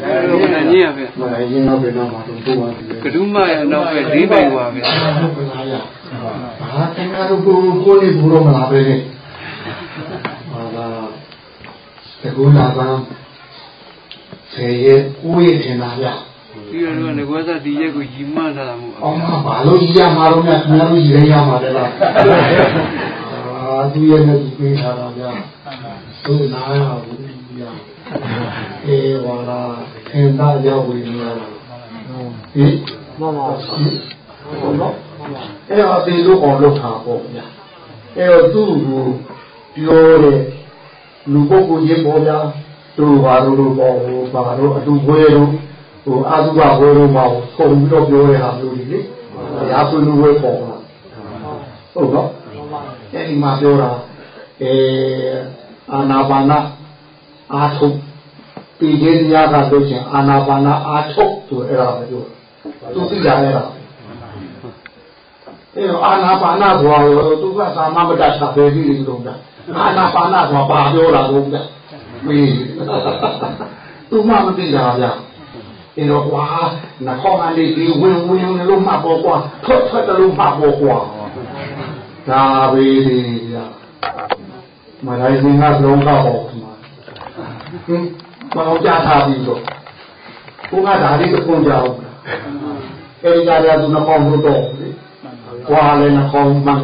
မနိုင်ကြီးရဗျမနိုင်ကြီးနောက်ပဲနောက်မှာတော့ပို့ပါပြီကဒုမရနောက်ပဲ၄ပိုင်ပါဗျဟုတ်လားရဘာတန်ကတော့ကိုကိုလေးဘူးတော့မလားပဲလေဟာလာတကူလာပန်းဆေးရဲ့ဦးရဲ့ထင်တာဗျဒီလိုကငကွာသဒီရက်ကိုရီမန်းထားတာမို့အောင်ဘာလို့ရီရမှာတော့များခင်ဗျားတို့ရီရမှာလဲလားအာဒီရဲ့နဲ့ဒီပေးထားတာဗျသူနားရဘူး ဗျအေးဝါလာသင်သားရောက်ဝင်လာဟင်မမဟုတ်တော့အဲ့တော့ဒီလိုအောင်လုပ်တာပေါ့ဗျအဲ့တော့သူ့ကိုပြောတဲ့လူပုဂ္ဂိုလ်ချင်းပေါ်ဗျာတို့ဘာလို့လို့ပေါ့ဟိုဘာလို့အတူခွဲလို့ဟိုအာသုဘခွဲလို့မဟုတ်ခုံပြီးတော့ပြောတဲ့ဟာမျိုးကြီးလေရာဆွေးနွေးဝဲပေါ့လားဟုတ်တော့အဲ့ဒီမှာပြောတာအဲအာနာပါနအာထု ပြီးခြင်းတရားကလို့ချင်းအာနာပါနအာထုဆိုအဲ့ဒါပဲပြောသူသိကြရတာအဲ့တော့အာနာပါနဆိုတာရောသူကသာမမတ္တသာပဲပြီးလို့တော့အာနာပါနဆိုတာဘာပြောတာလို့ဗျမေးသူမှမသိတာဗျအဲ့တော့ကွာနှခေါင်းကနေဒီဝင်ဝင်လို့မှပေါ့ကွာထွက်ထွက်တယ်လို့မှပေါ့ကွာဒါပဲဒီဗျမလိုက်စင်ကလုံးကပေါ့ဒီမှာဟင် မအောင်ကြထားပြီးတော့ဘုရားဒါလေးတစ်ခုကြအောင်အဲဒီကြရသူနှခေါင်းလို့တော့လေကွာလည်းနှခေါင်းမှန်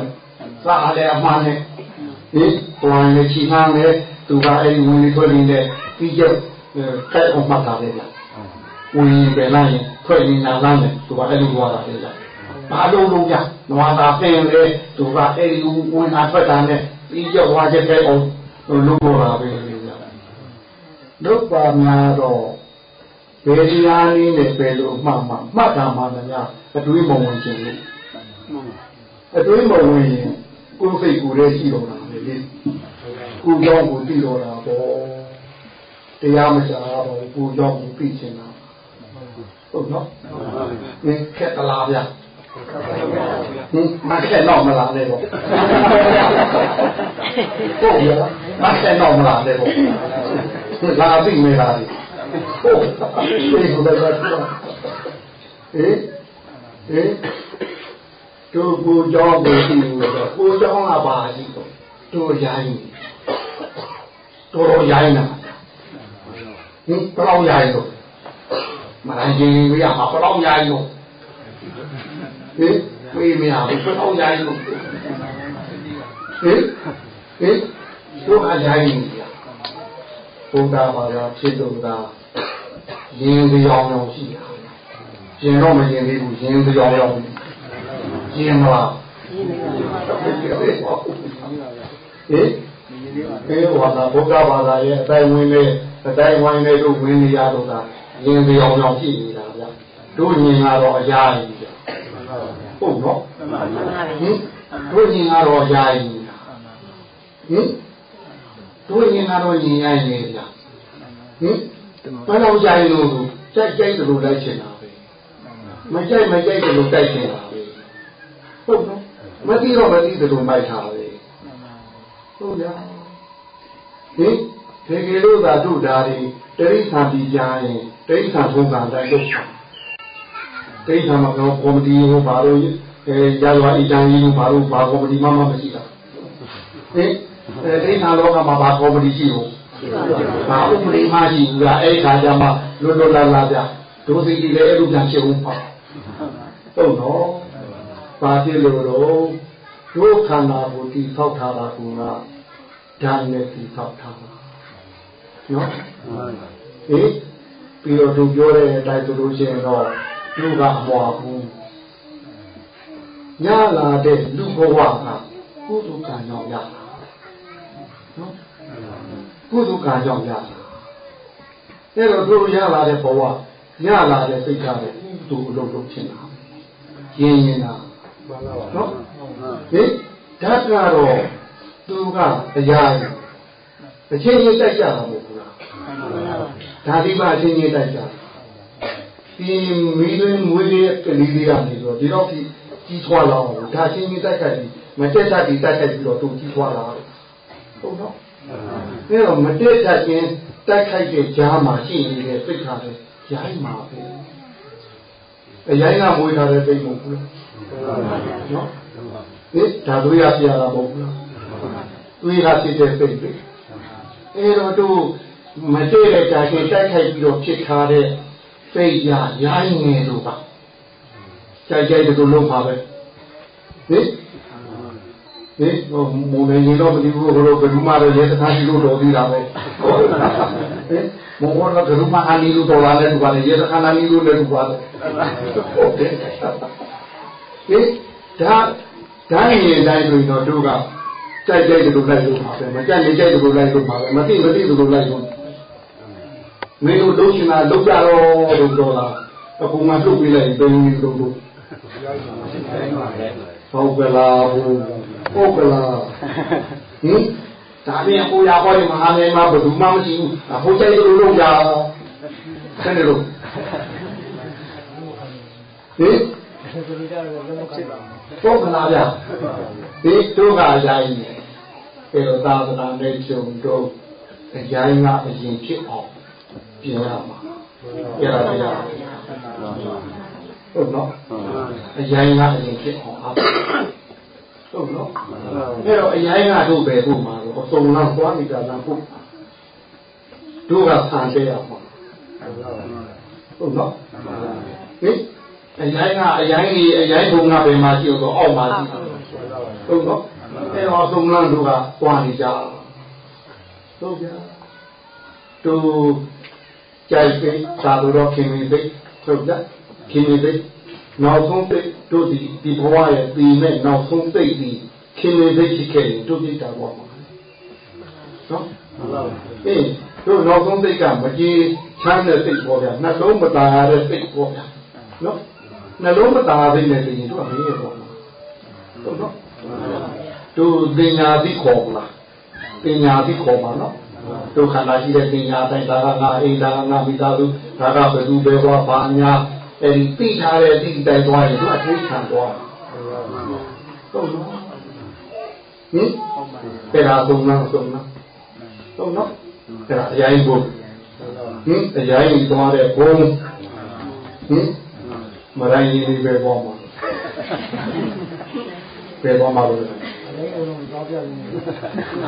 စားလည်းအမှန်နဲ့ဟင်ကွာလည်းချီနှမ်းလည်းသူကအဲဒီဝင်နေထွက်နေတဲ့ပြီးကျတဲ့အောင်မှတ်တာလေဗျဝင်ပဲလိုက်ရင်ထွက်ရင်နာလမ်းတယ်သူကအဲ့လိုသွားတာလေဗျဘာလို့လုံးကြနွားသာပင်လေသူကအဲ့ဒီဝင်လာထွက်တာနဲ့ပြီးကျသွားချက်တဲ့အောင်လုံးပေါ်တာပဲလေ ဗျဒုက္ခများတော့ဘယ်တရားနည်းနဲ့ပဲလို့မှတ်မှမှတ်တာမှလည်းများအတွေးမဝင်ခြင်းလို့အတွေးမဝင်ရင်ကိုယ်စိတ်ကိုယ်ရဲ့ရှိတော့တာလေကိုကြောင့်ကိုသိတော့တာပေါ့တရားမချတော့ကိုကြောင့်ကိုသိချင်တာဟုတ်နော်ဟင်ခက်တလားဗျဟင်မခက်တော့မလားလေပေါ့ဟုတ်ရမခက်တော့မလားလေပေါ့ လာပြီမေးလာပြီဟုတ်ဒီကိုလည်းတော့ဟင်ဟင်တို့ကိုကြောင့်ကိုသိလို့တော့ကိုကြောင့်ကပါရှိတော့တို့ရိုင်းတော်တော်ရိုင်းတာဟင်ဘယ်လောက်ရိုင်းတော့မနိုင်ခြင်းရမှာဘယ်လောက်ရိုင်းတော့ဟင်မေးမရဘူးဘယ်လောက်ရိုင်းတော့ဟင်ဟင်တို့အရိုင်းနေရ ဘုရားဘာသာဖြစ်လို့သာရင်ကြောင်ကြောင်ရှိတာရင်တော့မရင်သေးဘူးရင်ကြောင်ကြောင်ရင်မလားဟင်အေးဝါသာဘုရားဘာသာရဲ့အတိုင်းဝင်နေအတိုင်းဝိုင်းနေတို့ဝင်နေရတော့တာရင်ပြောင်ပြောင်ဖြစ်နေတာဗျတို့ညင်ကတော့အရာကြီးဗျဟုတ်နော်ဟင်တို့ညင်ကတော့အရာကြီးဟင် တို့ညင်ကတော့ညင်ရိုင်းနေဗျဟင်ဘယ်လောက်ကြာရင်လို့ကြိုက်ကြိုက်တယ်လို့လိုက်ချင်တာပဲမကြိုက်မကြိုက်တယ်လို့တိုက်ချင်တာပဲဟုတ်နော်မသိတော့မသိတယ်လို့မိုက်တာပဲဟုတ်ဗျာဟင်ဒီကေလို့သာတို့ဓာရီတရိษံပြီးကြရင်တရိษံထုံးကံတိုင်းလုပ်တာတရိษံမှာတော့ကော်မတီဟိုဘာလို့အဲရရွာအကြံကြီးဘာလို့ဘာကော်မတီမှမရှိတာဟင် အဲတရိษံလောကမှာဘာကော်မတီရှိဘူးဘာဥပဒေမှရှိဘူးလားအဲ့ခါကျမှလွတ်လွတ်လာလာပြဒုစိကြီးလည်းအဲ့လိုပြန်ဖြစ်ဦးပါဟုတ်တော့ဘာဖြစ်လို့တော့ဒုခန္ဓာကိုတည်ဆောက်ထားတာကဓာတ်နဲ့တည်ဆောက်ထားတာနော်ဟေးပြီးတော့သူပြောတဲ့အတိုင်းဆိုလို့ရှိရင်တော့သူကအမွာဘူးညလာတဲ့လူဘဝကကုသကံကြောင့်ရတာ နော်ကုသကံကြောင့်ရတာအဲ့တော့သူရလာတဲ့ဘဝညလာတဲ့စိတ်ကလည်းသူ့အလုပ်လုပ်ဖြစ်တာရင်းရင်တာနော်ဟေးဓာတ်ကတော့သူကအရာအချင်းချင်းတိုက်ကြတာမဟုတ်ဘူးလားဒါဒီပါအချင်းချင်းတိုက်ကြဒီမိသွင်းမွေးလေးကလေးလေးကနေဆိုတော့ဒီတော့ကြီးထွားလာအောင်ဒါချင်းချင်းတိုက်ကြပြီးမတက်တတ်ပြီးတိုက်ကြပြီးတော့သူကြီးထွားလာ ဟုတ်တော့အဲတော့မတက်တတ်ချင်းတိုက်ခိုက်တဲ့ကြားမှာရှိနေတဲ့စိတ်ခါတဲ့ရိုင်းမှာပဲအရိုင်းကမွေးထားတဲ့စိတ်မဟုတ်ဘူးနော်ဟင်ဒါတို့ရပြရတာမဟုတ်ဘူးလားတွေးရဖြစ်တဲ့စိတ်လေအဲတော့တို့မတည့်တဲ့တာရှင်တိုက်ခိုက်ပြီးတော့ဖြစ်ထားတဲ့စိတ်ရရိုင်းငယ်တို့ပါကြိုက်ကြိုက်တို့လုံးပါပဲဟင် ဟင်ဟိုမုံနေရင်တော့မသိဘူးဘယ်လိုဘယ်သူမှတော့ရဲစခန်းရှိလို့တော်သေးတာပဲဟင်မုံဘောကဘယ်သူမှအာနီလို့တော်လာတဲ့သူကလည်းရဲစခန်းအာနီလို့လည်းသူပါလေဟုတ်တယ်ဟင်ဒါဒါရင်တိုင်းဆိုရင်တော့တို့ကကြိုက်ကြိုက်တို့လိုက်လို့ပါပဲမကြိုက်ရင်ကြိုက်တို့လိုက်လို့ပါပဲမသိမသိတို့လိုက်လို့မင်းတို့လုံးချင်တာလုံးကြတော့လို့ပြောတာအခုမှလှုပ်ပေးလိုက်ရင်ဘယ်လိုလုပ်လို့ ဟုတ်ကလားဟုတ်ကလားဟင်ဒါပြန်ကိုရဟောဒီမဟာမြိုင်မှာဘယ်သူမှမရှိဘူးဟိုကြိုက်လို့လုံးကြဆန်းတယ်လို့ဟင်ဟုတ်ကလားဗျာဒီတို့ကရိုင်းနေပေတော့သာသနာနဲ့ကျုံတော့အရိုင်းကအရင်ဖြစ်အောင်ပြင်ရမှာပြရပါရ ဟုတ်နော်အရိုင်းကအရင်ဖြစ်အောင်အားဟုတ်နော်အဲ့တော့အရိုင်းကတို့ပဲဖို့မှာတော့အစုံလောက်သွားနေတာလားဖို့တို့ကဆန်တဲ့ရမှာဟုတ်နော်ဟင်အရိုင်းကအရိုင်းကြီးအရိုင်းဘုံကဘယ်မှာရှိတော့အောက်မှာရှိဟုတ်နော်အဲ့တော့အစုံလောက်တို့ကသွားနေကြဟုတ်ကြတို့ကြိုက်သိသာလို့ခင်မင်းသိဟုတ်ကြ ခင်နေသိနောက်ဆုံးသိတို့ဒီဒီဘဝရဲ့တည်မဲ့နောက်ဆုံးသိဒီခင်နေသိရှိခဲ့ရင်တို့ပြစ်တာပေါ့မှာနော်အေးတို့နောက်ဆုံးသိကမကြီးချမ်းတဲ့သိပေါ့ဗျာနှလုံးမသာတဲ့သိပေါ့ဗျာနော်နှလုံးမသာသိနဲ့သိရင်တို့ကမင်းရဲ့ပေါ့ဟုတ်နော်တို့ပညာသိခေါ်မလားပညာသိခေါ်ပါနော်တို့ခန္ဓာရှိတဲ့ပညာတိုင်းဒါကငါအိမ်ဒါကငါမိသားစုဒါကဘယ်သူပဲဘောဘာညာ အဲဒီသိထားတဲ့သိတိုင်းသွားရင်သူအထိခံသွားဟုတ်နော်ဟင်အဲ့ဒါသုံးလားသုံးလားဟုတ်နော်အဲ့ဒါအရင်ဘုံဟင်အရင်သွားတဲ့ဘုံဟင်မရိုင်းကြီးပဲပေါ်မှာပဲပေါ်မှာလို့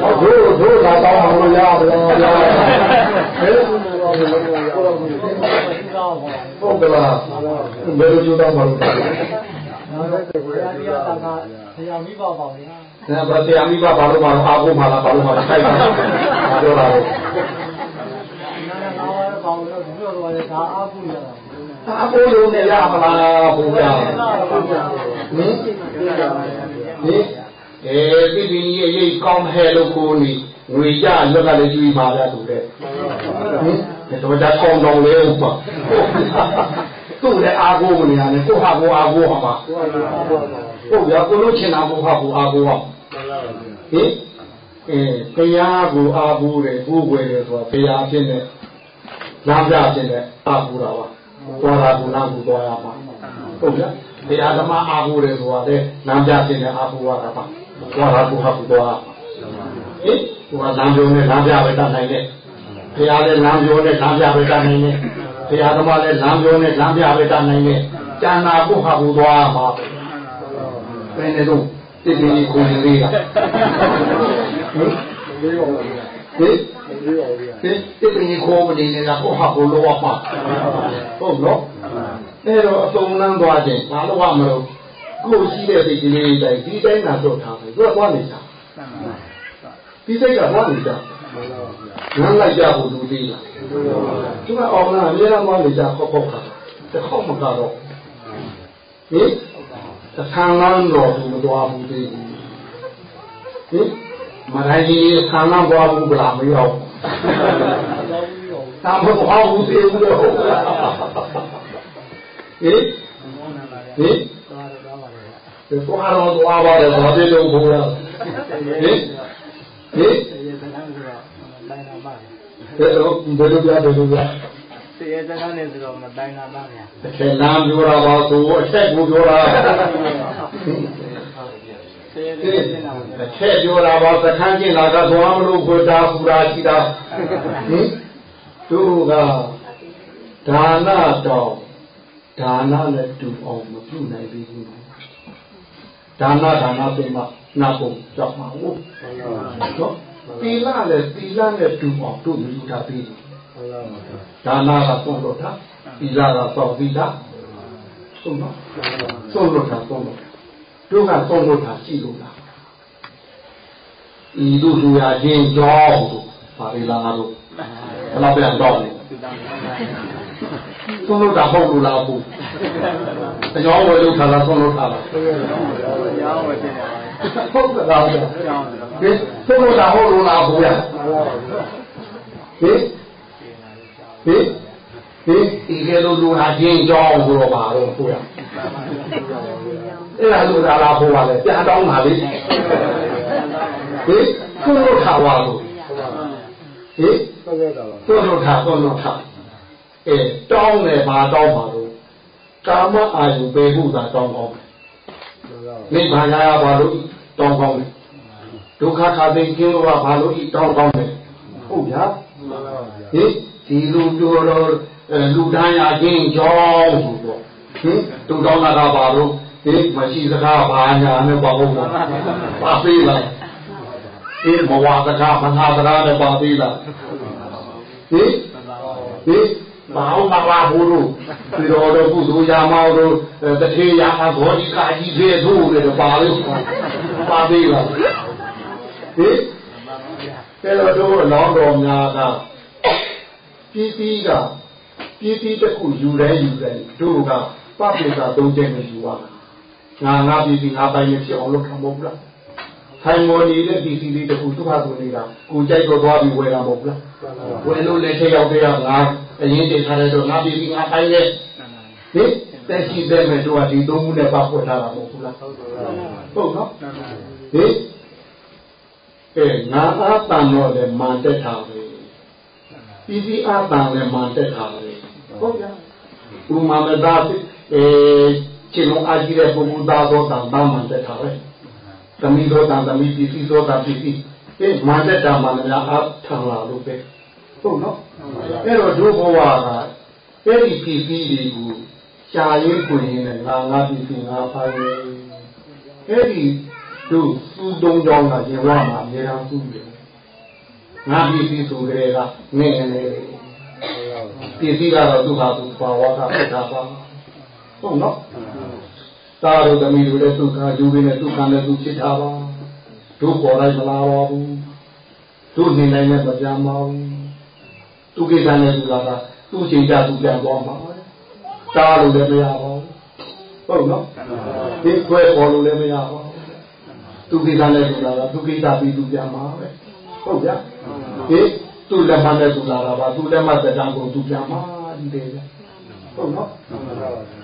ဟောတို့တို့လာတော့မလို့ရတယ်ဗျာဟဲ့ဟုတ်ကလားဘယ်လိုကြိုးတော့မလို့ဒါပဲဆရာမိဘဘာလို့မအားကိုမလားဘာလို့မတိုက်တာဘာပြောတာလဲအားကိုလုံးနဲ့ရမလားဘုရားဟင်ဟင် အဲပြည့်ပြည့်ရဲ့ရိတ်ကောင်းဟဲလို့ကိုနေငွေကြလွတ်ကလည်းကျွေးပါဗျာသူတဲ့ဟင်တော့ဒါကောင်းတော်လေးဥပသူ့လည်းအားကိုမနေရနဲ့ကိုဟာကိုအားကိုဟာပါဟုတ်ရကိုလို့ချင်တာကိုဟာကိုအားကိုဟာဟင်အဲဘုရားကိုအားကိုတယ်ကိုယ်ွယ်တယ်ဆိုတာဘုရားဖြစ်နေလမ်းပြဖြစ်နေအားကိုတာပါသွားတာကိုလမ်းကိုသွားရမှာဟုတ်ကြ ဘုရားသမားအားကိုတယ်ဆိုတာလေလမ်းပြဖြစ်နေအားကိုရတာပါသွားတာကိုဟာကိုသွားဟင်သူကလမ်းပြောနဲ့လမ်းပြပဲတတ်နိုင်တယ်ဘုရားလည်းလမ်းပြောနဲ့လမ်းပြပဲတတ်နိုင်တယ်ဘုရားသမားလည်းလမ်းပြောနဲ့လမ်းပြပဲတတ်နိုင်တယ်ကျန်တာကိုဟာကိုသွားမှာပဲဘယ်နဲ့တော့တိတိကိုယ်လေးကဟင်ဟင်ဟင်တိတိကိုမနေနေတာကိုဟာကိုလောပါဟုတ်နော် အဲ့တော့အစုံလန်းသွားခြင်းဘာလို့မလို့ကိုရှိတဲ့စိတ်ကလေးတိုင်းဒီတိုင်းသာတော့ထားတယ်သူကသွားနေတာဒီစိတ်ကသွားနေတာငန်းလိုက်ကြဖို့လူသေးလားသူကအောင်လားအများအားသွားနေကြခောက်ခောက်ခါတခေါက်မကတော့ဟင်သံလန်းတော်သူမသွားဘူးသေးဘူးဟင်မရိုင်းကြီးသံလန်းသွားဘူးဗလားမရောက်သာမသွားဘူးသေးဘူးတော့ ဟင်ဟင်သွားတော့သွားပါတယ်ဘာဖြစ်လို့ဘုရားဟင်ဟင်ဘယ်လိုဘယ်လိုပြဘယ်လိုပြစေရစကားနဲ့ဆိုတော့မတိုင်းတာပါဗျာအထက်လမ်းပြောတာပါဆိုအထက်ကိုပြောတာစေရစကားနဲ့တော့အထက်ပြောတာပါသခန်းကျင်လာကသွားမလို့ခွတာပူတာရှိတာဟင်တို့ကဒါနတော် ဒါနနဲ့တူအောင်မပြုနိုင်သေးဘူးဒါနဒါနပြင်မှာနာဖို့ကြောက်မှာဟုတ်နော်သီလနဲ့သီလနဲ့တူအောင်တို့မြည်ထားပြီးဒါနကသုံးလို့တာသီလကသောသီလသုံးတော့သုံးလို့တာသုံးလို့တို့ကသုံးလို့တာရှိလို့လားဤတို့လူရချင်းကြောင်းတို့ပါရီလာတို့ဘယ်တော့ပြန်တော့လဲ သုံးလို့တာဟုတ်လို့လားဘူးအကြောင်းဝယ်လို့ထားတာသုံးလို့ထားတာရောင်းဝယ်တင်ရပါဟုတ်ကဲ့လားဗျာရောင်းဒီသုံးလို့တာဟုတ်လို့လားဘူးဗျာဟင်ဟင်ဟင်ဒီကလေးလူဟာချင်းကြောင်းဘုရောပါတော့ဘူးဗျာအဲ့ဒါလူသာလားဘုရားလေပြန်တောင်းပါလေဟင်သုံးလို့ထားပါလို့ဟင်ဟုတ်ကဲ့တော့သွန်လို့ထားသွန်လို့ထား အဲတောင်းတယ်ဘာတောင်းပါလို့ကာမအာယုပေဟုသာတောင်းကောင်းတယ်နိဗ္ဗာန်ရရပါလို့တောင်းကောင်းတယ်ဒုက္ခခါသိကျင်းလို့ဘာလို့ဤတောင်းကောင်းတယ်ဟုတ်ဗျာဟင်ဒီလူပြောတော့လူတန်းရခြင်းကြောင်းဆိုတော့ဟင်သူတောင်းတာကဘာလို့ဒီမရှိစကားဘာညာနဲ့ဘာဟုတ်ပါပါသေးလားဒီမဝါစကားမနာစကားနဲ့ပါသေးလားဟင်ဟင် မအောင်မပါဘူးလို့ဒီတော်တော်ကုသိုလ်ရာမောတို့တထေရာမဘောဓိကာကြီးသေးတို့လည်းပါလို့ပါသေးလားဟင်အဲ့တော့တို့အလောင်းတော်များကပြည်စည်းကပြည်စည်းတစ်ခုယူတယ်ယူတယ်တို့ကပပိစာသုံးချက်နဲ့ယူရတာငါငါပြည်စည်းငါပိုင်နေဖြစ်အောင်လုပ်ထားမဟုတ်လားထိုင်မော်နေတဲ့ပြည်စည်းလေးတစ်ခုသူ့ဟာသူနေတာကိုကြိုက်တော့သွားပြီးဝယ်တာမဟုတ်လားဝယ်လို့လည်းချက်ရောက်တဲ့ကငါ အရင်တင်ထားတဲ့တော့ငါပြည်စည်းငါပိုင်နေဟင်တက်ရှိတဲ့မဲ့တို့ကဒီသုံးခုနဲ့ပတ်ဖွဲ့ထားတာမဟုတ်လားဟုတ်နော်ဟင်အဲငါအားတန်တော့လည်းမာတက်တာပဲပြည်စည်းအားတန်လည်းမာတက်တာပဲဟုတ်ကြဥမာမသားအဲခြေလုံးအားကြီးတဲ့ပုဂ္ဂိုလ်သားတော့တန်တမ်းမာတက်တာပဲသမီးတော့တန်သမီးပြည်စည်းတော့တန်ပြည်စည်းအဲမာတက်တာမှလည်းအားထန်လာလို့ပဲ ဟုတ်နော်အဲ့တော့ဒုဘဝကအဲ့ဒီပြည်စည်းတွေကိုရှားရင်းခွင်ရင်းနဲ့ငါငါပြည်စည်းငါဖိုင်အဲ့ဒီတို့သူ့တုံးကြောင်းကရေဝမှာအများအားစုတယ်ငါပြည်စည်းဆိုကြတဲ့ကငဲ့နေတယ်ပြည်စည်းကတော့သူ့ဟာသူဘာဝကဖြစ်တာပါဟုတ်နော်သားတို့သမီးတို့လည်းသူ့ကယူရင်းနဲ့သူ့ကံနဲ့သူဖြစ်တာပါတို့ပေါ်လိုက်မလာပါဘူးတို့နေနိုင်နဲ့မပြန်ပါဘူး သူကိစ္စနဲ့သူကသူ့ချိန်ကြသူပြန်သွားမှာတားလို့လည်းမရပါဘူးဟုတ်နော်ဒီခွဲပေါ်လို့လည်းမရပါဘူးသူကိစ္စနဲ့သူလာတာသူကိစ္စပြီးသူပြန်မှာပဲဟုတ်ဗျာဒီသူလက်မနဲ့သူလာတာပါသူလက်မသက်တမ်းကိုသူပြန်မှာဒီတယ်ဟုတ်နော်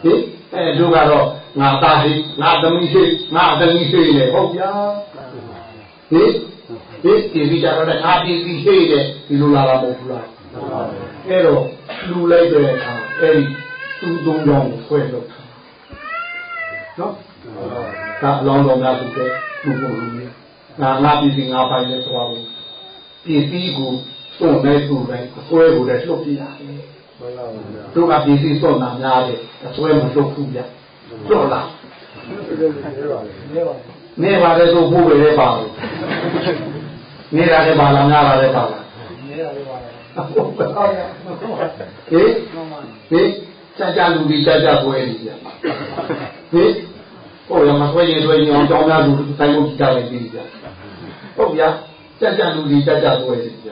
ဒီအဲတို့ကတော့ငါသားရှိငါသမီးရှိငါသမီးရှိလေဟုတ်ဗျာဒီဒီဒီဒီကြတော့ငါဒီဒီရှိတယ်ဒီလိုလာတာမဟုတ်ဘူးလား အဲ့တော့လူလိုက်တဲ့အခါအဲ့ဒီသူ့သုံးကြောင်းကိုဆွဲလို့နော်ဒါအလောင်းတော်များသူတဲ့သူ့ကိုလူကြီးငါငါပြည်စီငါပိုင်လဲဆိုတော့ပြည်စီကိုစွန့်နေသူတိုင်းအဆွဲကိုလည်းလှုပ်ပြရတယ်တို့ကပြည်စီစွန့်တာများတယ်အဆွဲမလှုပ်ဘူးဗျလွတ်လားနေပါလေဆိုဖို့ပဲလေပါလို့နေတာလည်းပါလားများတာလည်းပါလားနေတာလည်းပါလား ဟုတ်ပါရဲ့ဟေးဟေးကြာကြာလူကြီးကြာကြာပွဲကြီးဗျဟေးဟိုရမဆွဲရင်ဆွဲရင်အောင်ကြောင်းများလူတိုင်းကိုကြည့်ကြလိုက်ပြီဗျဟုတ်ဗျာကြာကြာလူကြီးကြာကြာပွဲကြီးဗျ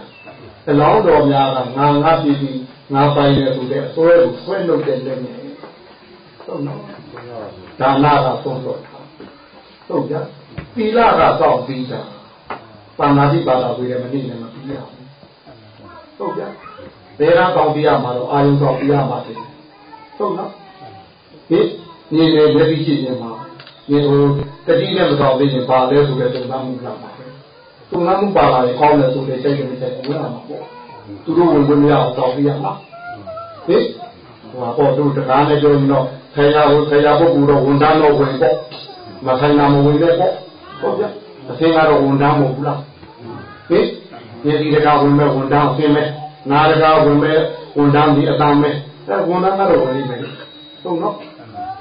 အလောင်းတော်များကငါငါပြည်ပြီးငါပိုင်တယ်ဆိုတဲ့အစွဲကိုဆွဲလုပ်တဲ့လက်နဲ့ဟုတ်နော်ဒါနကဆုံးတော့ဟုတ်ကြသီလကစောင့်ပြီးတာပါဏာတိပါတာဝေရမနည်းနဲ့မပြီးရဘူး ဟုတ်ကြဘယ်တော့ကောင်းပြရမှာတော့အာယုံကောင်းပြရမှာတယ်ဟုတ်နော်ဟိနေနေမျက်စိရှိနေမှာဒီဟိုတတိနဲ့မတော်သေးရင်ပါလဲဆိုတဲ့သုံးသပ်မှုလာပါပဲသုံးသပ်မှုပါလာရင်ကောင်းတယ်ဆိုတဲ့စိတ်ကလေးစိတ်ဝင်လာမှာပေါ့သူတို့ဝင်ဝင်မရအောင်တောင်းပြရမှာဟိဟိုပေါ့သူတကားနဲ့ပြောရင်တော့ဆရာဟိုဆရာပုဂ္ဂိုလ်တော့ဝန်တန်းတော့ဝင်ပေါ့မဆိုင်နာမဝင်တဲ့ပေါ့ဟုတ်ပြအသင်ကတော့ဝန်တန်းမဟုတ်ဘူးလားဟိ ဒီဒီတကားဝင်မဲ့ဝန်တန်းအသင်မဲ့နာရကဝင်မဲ့ဝန်တန်းဒီအတမ်းမဲ့အဲဝန်တန်းကတော့ဝင်နေတယ်ဟုတ်နော်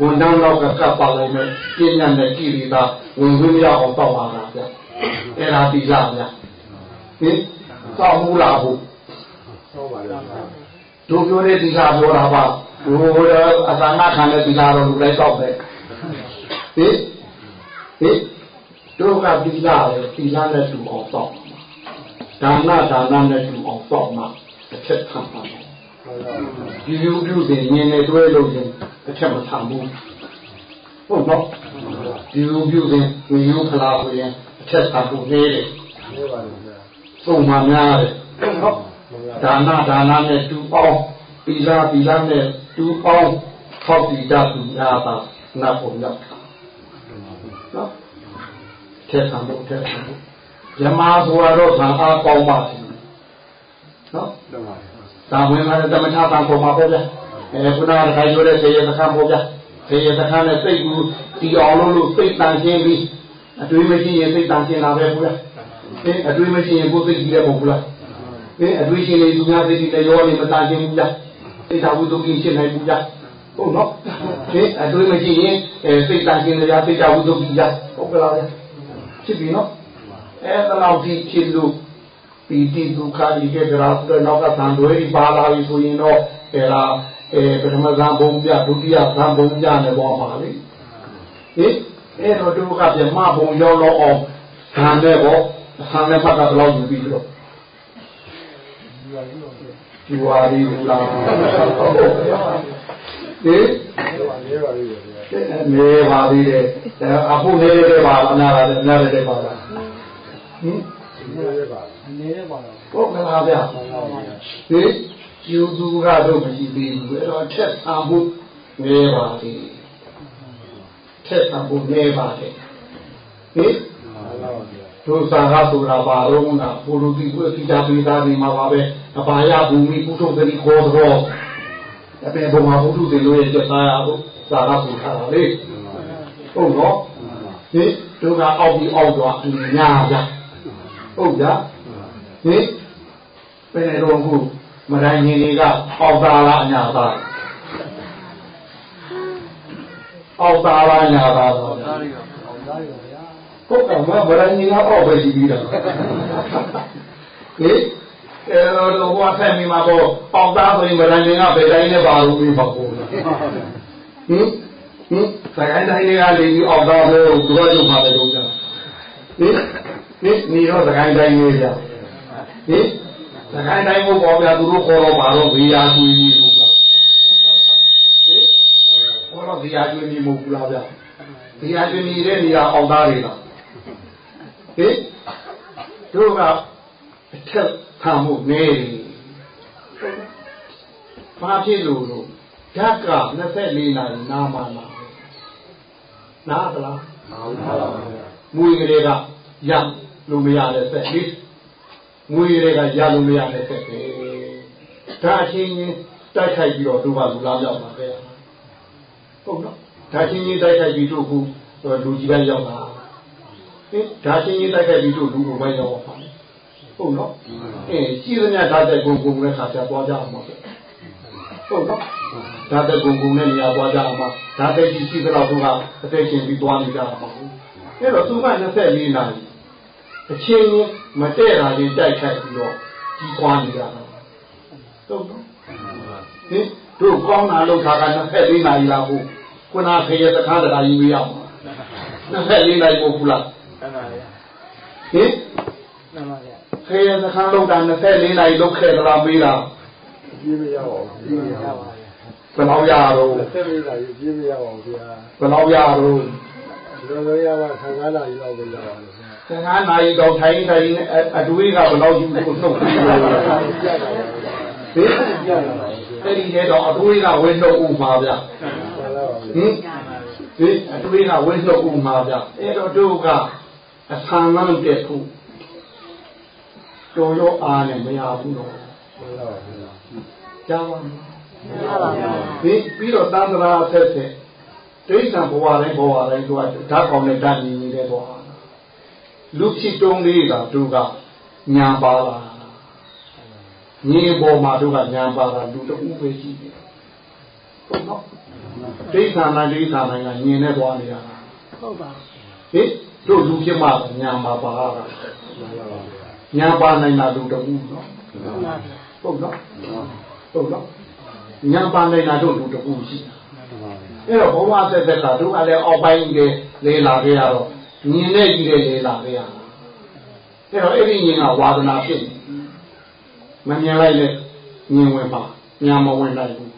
ဝန်တန်းတော့ကကပ်ပါလိုက်မယ်ပြင်းညံတဲ့ကြည်ရီသာဝင်ခွင့်မရအောင်တောက်ပါတာဗျအဲ့ဒါတိလာဗျဟင်တောက်မှုလားဟုတ်ဟုတ်ပါလားတို့ပြောတဲ့တိလာပြောတာပါဟိုအသနာခံတဲ့တိလာတော့လူလိုက်တော့ပဲဟင်ဟင်တို့ကတိလာလေတိလာနဲ့တူအောင်တော့ ဒါနဒါနနဲ့တူအောင်တော့မှတစ်ချက်ခံပါမယ်ဟုတ်ပါဘူးဒီလူပြုစဉ်မြင်နေတွဲလို့ရင်အချက်မဆံဘူးဟုတ်တော့ဒီလူပြုစဉ်ဝိယုခလာဆိုရင်အချက်ဆံဖို့နေတယ်ဟုတ်ပါဘူးဗျာသုံးမှများတယ်ဟုတ်တော့ဒါနဒါနနဲ့တူအောင်ပီလာပီလာနဲ့တူအောင်ထောက်တည်ကြသူများပါနတ်ဘုံရောက်တာနော်ထက်ဆံဖို့ထက်ဆံဖို့ ယမဆိုတော့ဘာအားကောင်းပါ့နော်တော့ပါသာဝင်လာတဲ့တမထတန်ပေါ်မှာပေါ့ဗျာအဲခုနကခိုင်ရိုးတဲ့ဆေးရသခန်းပေါ့ဗျာဆေးရသခန်းနဲ့စိတ်ကူတီအောင်လို့လို့စိတ်တန်ရှင်းပြီးအတွေးမရှိရင်စိတ်တန်ရှင်းတာပဲဘူးလားအဲအတွေးမရှိရင်ကိုယ်စိတ်ကြီးတယ်မဟုတ်ဘူးလားအဲအတွေးရှိနေသူများစိတ်ကြီးလည်းရောနေမတန်ရှင်းဘူးလားစိတ်သာဝိသုကိရှင်းနိုင်ဘူးလားဟုတ်နော်အဲအတွေးမရှိရင်အဲစိတ်တန်ရှင်းလည်းစိတ်သာဝိသုကိရဟုတ်ကလားဗျာဖြစ်ပြီနော် အဲတလောက်ဒီဖြစ်လို့ပီတိဒုက္ခဤကဲကြရာဆိုတော့နောက်ကသံတွေပါလာပြီဆိုရင်တော့အဲဒါအဲပထမဇန်ဘုံပြဒုတိယဇန်ဘုံပြနဲ့ပေါ်ပါလေဟင်အဲတော့ဒုက္ခပြမဘုံရောက်တော့အောင်ဇန်နဲ့ပေါ့ဇန်နဲ့ဖတ်တာဘယ်လောက်ယူပြီးတော့ဒီဝါရီဘူလာဟင်ဟုတ်ပါနေပါပြီဗျာနေပါသေးတယ်အခုနေတဲ့ပါလားအများလားအများတဲ့ပါလား ဟင်နေရပါနေတဲ့ပါတော့ဟုတ်ကလားဗျာဟုတ်ပါဘူးဟင်ယူသူကတော့မရှိသေးဘူးအဲ့တော့ထက်ဆံမှုနေပါသေးထက်ဆံမှုနေပါလေဟင်ဟုတ်ပါဘူးဒုစာကဆိုတာပါတော့ကဘုလူတိကိုတိကြပေးသားနေမှာပါပဲအပါယဘူမိကုထုသတိခေါ်တော့အပြင်ဘုံမှာဘုလူတွေလို့ရကြသားရဖို့စာကပူထားတာလေဟုတ်တော့ဟင်ဒုကအောက်ပြီးအောက်တော့အညာကြ ဟုတ်ကြဟင်ဘယ်နဲ့တော့ခုမတိုင်းရင်တွေကအောက်သားလားအညာသားအောက်သားလားအညာသားတော့ဒါရီရောအောင်သားရဗျာဟုတ်ကဲ့မဗရဏီကတော့ပဲရှိပြီးတာဟင်အဲတော့ဟိုအဖက်မိမှာပေါ့ပေါက်သားဆိုရင်ဗရဏီကဘယ်တိုင်းနဲ့ပါလို့ပြီးပါဘူးဟင်ဟင်စကိုင်းတိုင်းတွေကလေပြီးအောက်သားလို့သူတို့ရုပ်ပါလေတော့ကြာဟင် ဟင်နေတော့စကိုင်းတိုင်းလေးကြာဟင်စကိုင်းတိုင်းကိုပေါ်ပြသူတို့ခေါ်တော့ပါတော့ဘေးရာကျွေးကြီးဘူးလားဟင်ခေါ်တော့ဘေးရာကျွေးကြီးမဟုတ်ဘူးလားဗျဘေးရာကျွေးနေတဲ့နေရာအောက်သားတွေလားဟင်တို့ကအထက်ခံမှုနေတယ်ဘာဖြစ်လို့လို့ဓာတ်က24နာရီနာမနာနာသလားဟုတ်ပါဘူးဗျာမွေကလေးကရ လို့မရတဲ့ဆက်လေးမွေကလေးကရလို့မရတဲ့ဆက်ပဲဒါအချင်းချင်းတိုက်ခိုက်ပြီးတော့တို့ကလူလားရောက်ပါပဲဟုတ်နော်ဒါချင်းချင်းတိုက်ခိုက်ပြီးတို့ခုလူကြီးတိုင်းရောက်တာဟင်ဒါချင်းချင်းတိုက်ခိုက်ပြီးတို့လူကိုပဲရောက်ပါဟုတ်နော်အဲကြည်သမျှဓာတ်တဲ့ဂုံဂုံနဲ့ခါကြသွားကြအောင်ပါဟုတ်နော်ဓာတ်တဲ့ဂုံဂုံနဲ့နေရာသွားကြအောင်ပါဓာတ်တဲ့ကြီးရှိသလောက်တို့ကအသက်ရှင်ပြီးသွားနေကြအောင်ပါအဲ့တော့သူက24နာရီ အချင်းချင်းမတည့်တာချင်းတိုက်ခိုက်ပြီးတော့ကြီးပွားနေကြတာတုတ်နော်ဟင်တို့ကောင်းတာလောက်တာကနှစ်ဖက်လေးနိုင်လာဖို့ခုနခေရတခါတခါယူရအောင်နှစ်ဖက်လေးနိုင်ဖို့ဘူးလားဟင်ခေရတခါလောက်တာနှစ်ဖက်လေးနိုင်လောက်ခဲ့သလားမေးလားပြေးမရပါဘူးပြေးမရပါဘူးဘယ်လောက်ရတော့ဆက်မိတာယူပြေးမရပါဘူးဗျာဘယ်လောက်ရတော့လောလောရပါခံစားလာရတော့ဘယ်လောက်ရ 15နာရီတော့ထိုင်ထိုင်အတွေးကဘယ်လောက်ယူကိုနှုတ်ပြီးတော့ဘေးပြရတာအဲ့ဒီထဲတော့အတွေးကဝင်းနှုတ်ဥမှာဗျဟင်ဒီအတွေးကဝင်းနှုတ်ဥမှာဗျအဲ့တော့တို့ကအဆန်လမ်းတက်ဖို့တော်ရောအားနဲ့မရဘူးတော့ကြားပါမလားဒီပြီးတော့သန္တရာဆက်ဆက်ဒိဋ္ဌံဘဝတိုင်းဘဝတိုင်းတို့ကဓာတ်ကောင်းတဲ့ဓာတ်ညီညီတဲ့ဘဝ လူဖြစ်တုံးလေးကတို့ကညာပါလာဟညီပေါ်မှာတို့ကညာပါတာလူတဦးပဲရှိတယ်ဟုတ်နော်ဒိဋ္ဌာနာဒိဋ္ဌာနာကညင်နဲ့သွားနေရတာဟုတ်ပါဟင်တို့လူဖြစ်မှညာမှာပါတာညာပါနိုင်တာလူတဦးနော်ဟုတ်ပါဗျာဟုတ်နော်ဟုတ်နော်ညာပါနိုင်တာတို့လူတဦးရှိတာအဲ့တော့ဘဝသက်သက်ကတို့ကလည်းအောက်ပိုင်းကြီးလေလာခဲ့ရတော့ ညင်နဲ့ကြီးလေလာခဲ့ရတာအဲ့တော့အဲ့ဒီညင်ကဝါဒနာဖြစ်နေမမြင်လိုက်နဲ့ညင်ဝင်ပါညာမဝင်နိုင်ဘူး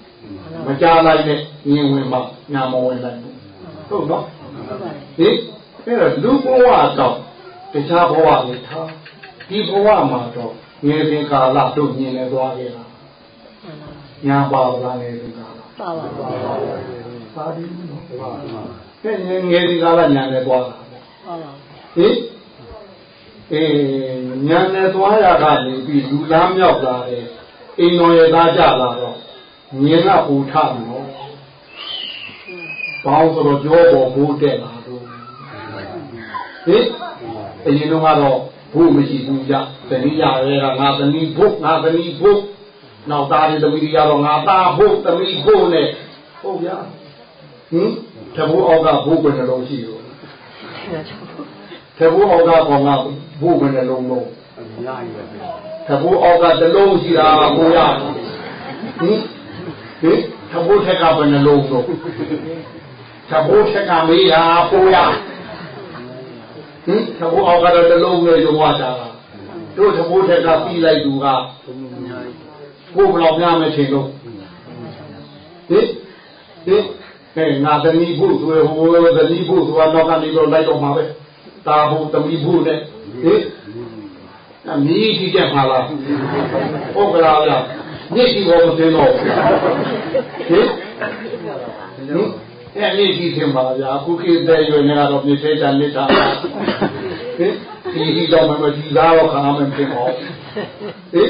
မကြားလိုက်နဲ့ညင်ဝင်ပါညာမဝင်နိုင်ဘူးဟုတ်နော်ဟုတ်ပါတယ်ဟင်အဲ့တော့လူဘဝတော့တခြားဘဝတွေထားဒီဘဝမှာတော့ငယ်စဉ်ကာလတို့မြင်နေသွားခဲ့တာညာပါလားငယ်စဉ်ကာလပါပါပါပါဒီနော်ကဲငယ်ငယ်စဉ်ကာလညာနေသွားတာပါပါ ဟင်အေးညာနေသွားရကနေပြီးလူလားမြောက်လာတယ်အိမ်တော်ရဲ့သားကြလာတော့မြင်ကပူထနော်ဘောင်းဆိုတော့ကြောပေါ်ဘိုးတက်လာတော့ဟင်အရင်တော့ကတော့ဘုမရှိဘူးကြတဏိရရဲကငါတဏိဘုငါတဏိဘုနောက်သားတွေတမီးရတော့ငါသားဘုတမီးဘုနဲ့ဟုတ်ဗျာဟင်တဘိုးအောက်ကဘုပဲနှလုံးရှိရော တဘိုးအောက်ကကောင်ကဘုပဲနှလုံးလုံးတဘိုးအောက်ကတလုံးရှိတာဘိုးရဟင်ဟင်တဘိုးထက်ကဘယ်နှလုံးလုံးတဘိုးထက်ကမေးတာဘိုးရဟင်တဘိုးအောက်ကတော့တလုံးနဲ့ရုံဝတာတို့တဘိုးထက်ကပြီးလိုက်သူကဘိုးဘယ်လောက်များမထင်လို့ဟင်ဟင် အဲငါသမီးဖို့ဆိုရဟိုသမီးဖို့ဆိုတာတော့ကနေတော့လိုက်တော့မှာပဲตาဖို့သမီးဖို့နဲ့ဟင်အမီးကြီးကြမှာလားဟုတ်ကလားဗျာညစ်ကြီးဘောမသိတော့ဘူးဟင်ဟင်အဲ့ဒီကြီးသင်ပါဗျာအခုခေတ်တဲ့ရွယ်နေတော့ပြည့်သေးတာနေတာဟင်ဒီဒီတော့မမဒီသားတော့ခါမှမဖြစ်ပါဘူးဟင်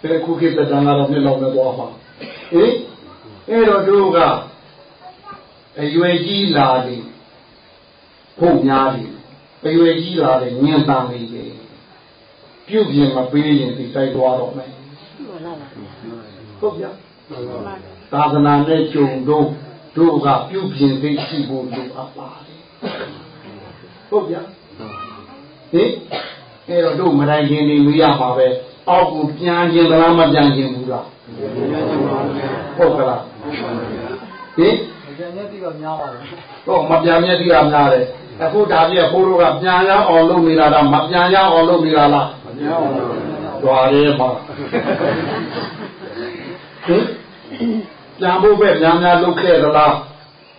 ဒီခုခေတ်တဲ့တန်ကတော့မျက်လုံးနဲ့သွားမှာဟင်အဲ့တော့တို့က အရွယ်ကြီးလာတယ်ဖို့များတယ်အရွယ်ကြီးလာတယ်ညင်တန်နေတယ်ပြုတ်ပြင်မပေးရင်ဒီတိုက်သွားတော့မယ်ဟုတ်လားပါဟုတ်ဗျာသာသနာနဲ့ကြုံတော့တို့ကပြုပြင်သိရှိဖို့လိုအပ်ပါတယ်ဟုတ်ဗျာဟင်အဲ့တော့တို့မတိုင်းခင်နေမရပါပဲအောက်ကိုပြန်ခြင်းသလားမပြန်ခြင်းဘူးလားဟုတ်ကလားဟင် ကျန်တဲ့တိတော့များပါဘူးတော့မပြန်မြဲတိရများတယ်အခုဒါပြည့်ဘိုးတို့ကပြန်ရအောင်လုပ်နေတာတော့မပြန်ရအောင်လုပ်နေတာလားမပြန်အောင်တွာရဲပါဟင်ပြန်ဖို့ပဲများများလုပ်ခဲ့သလား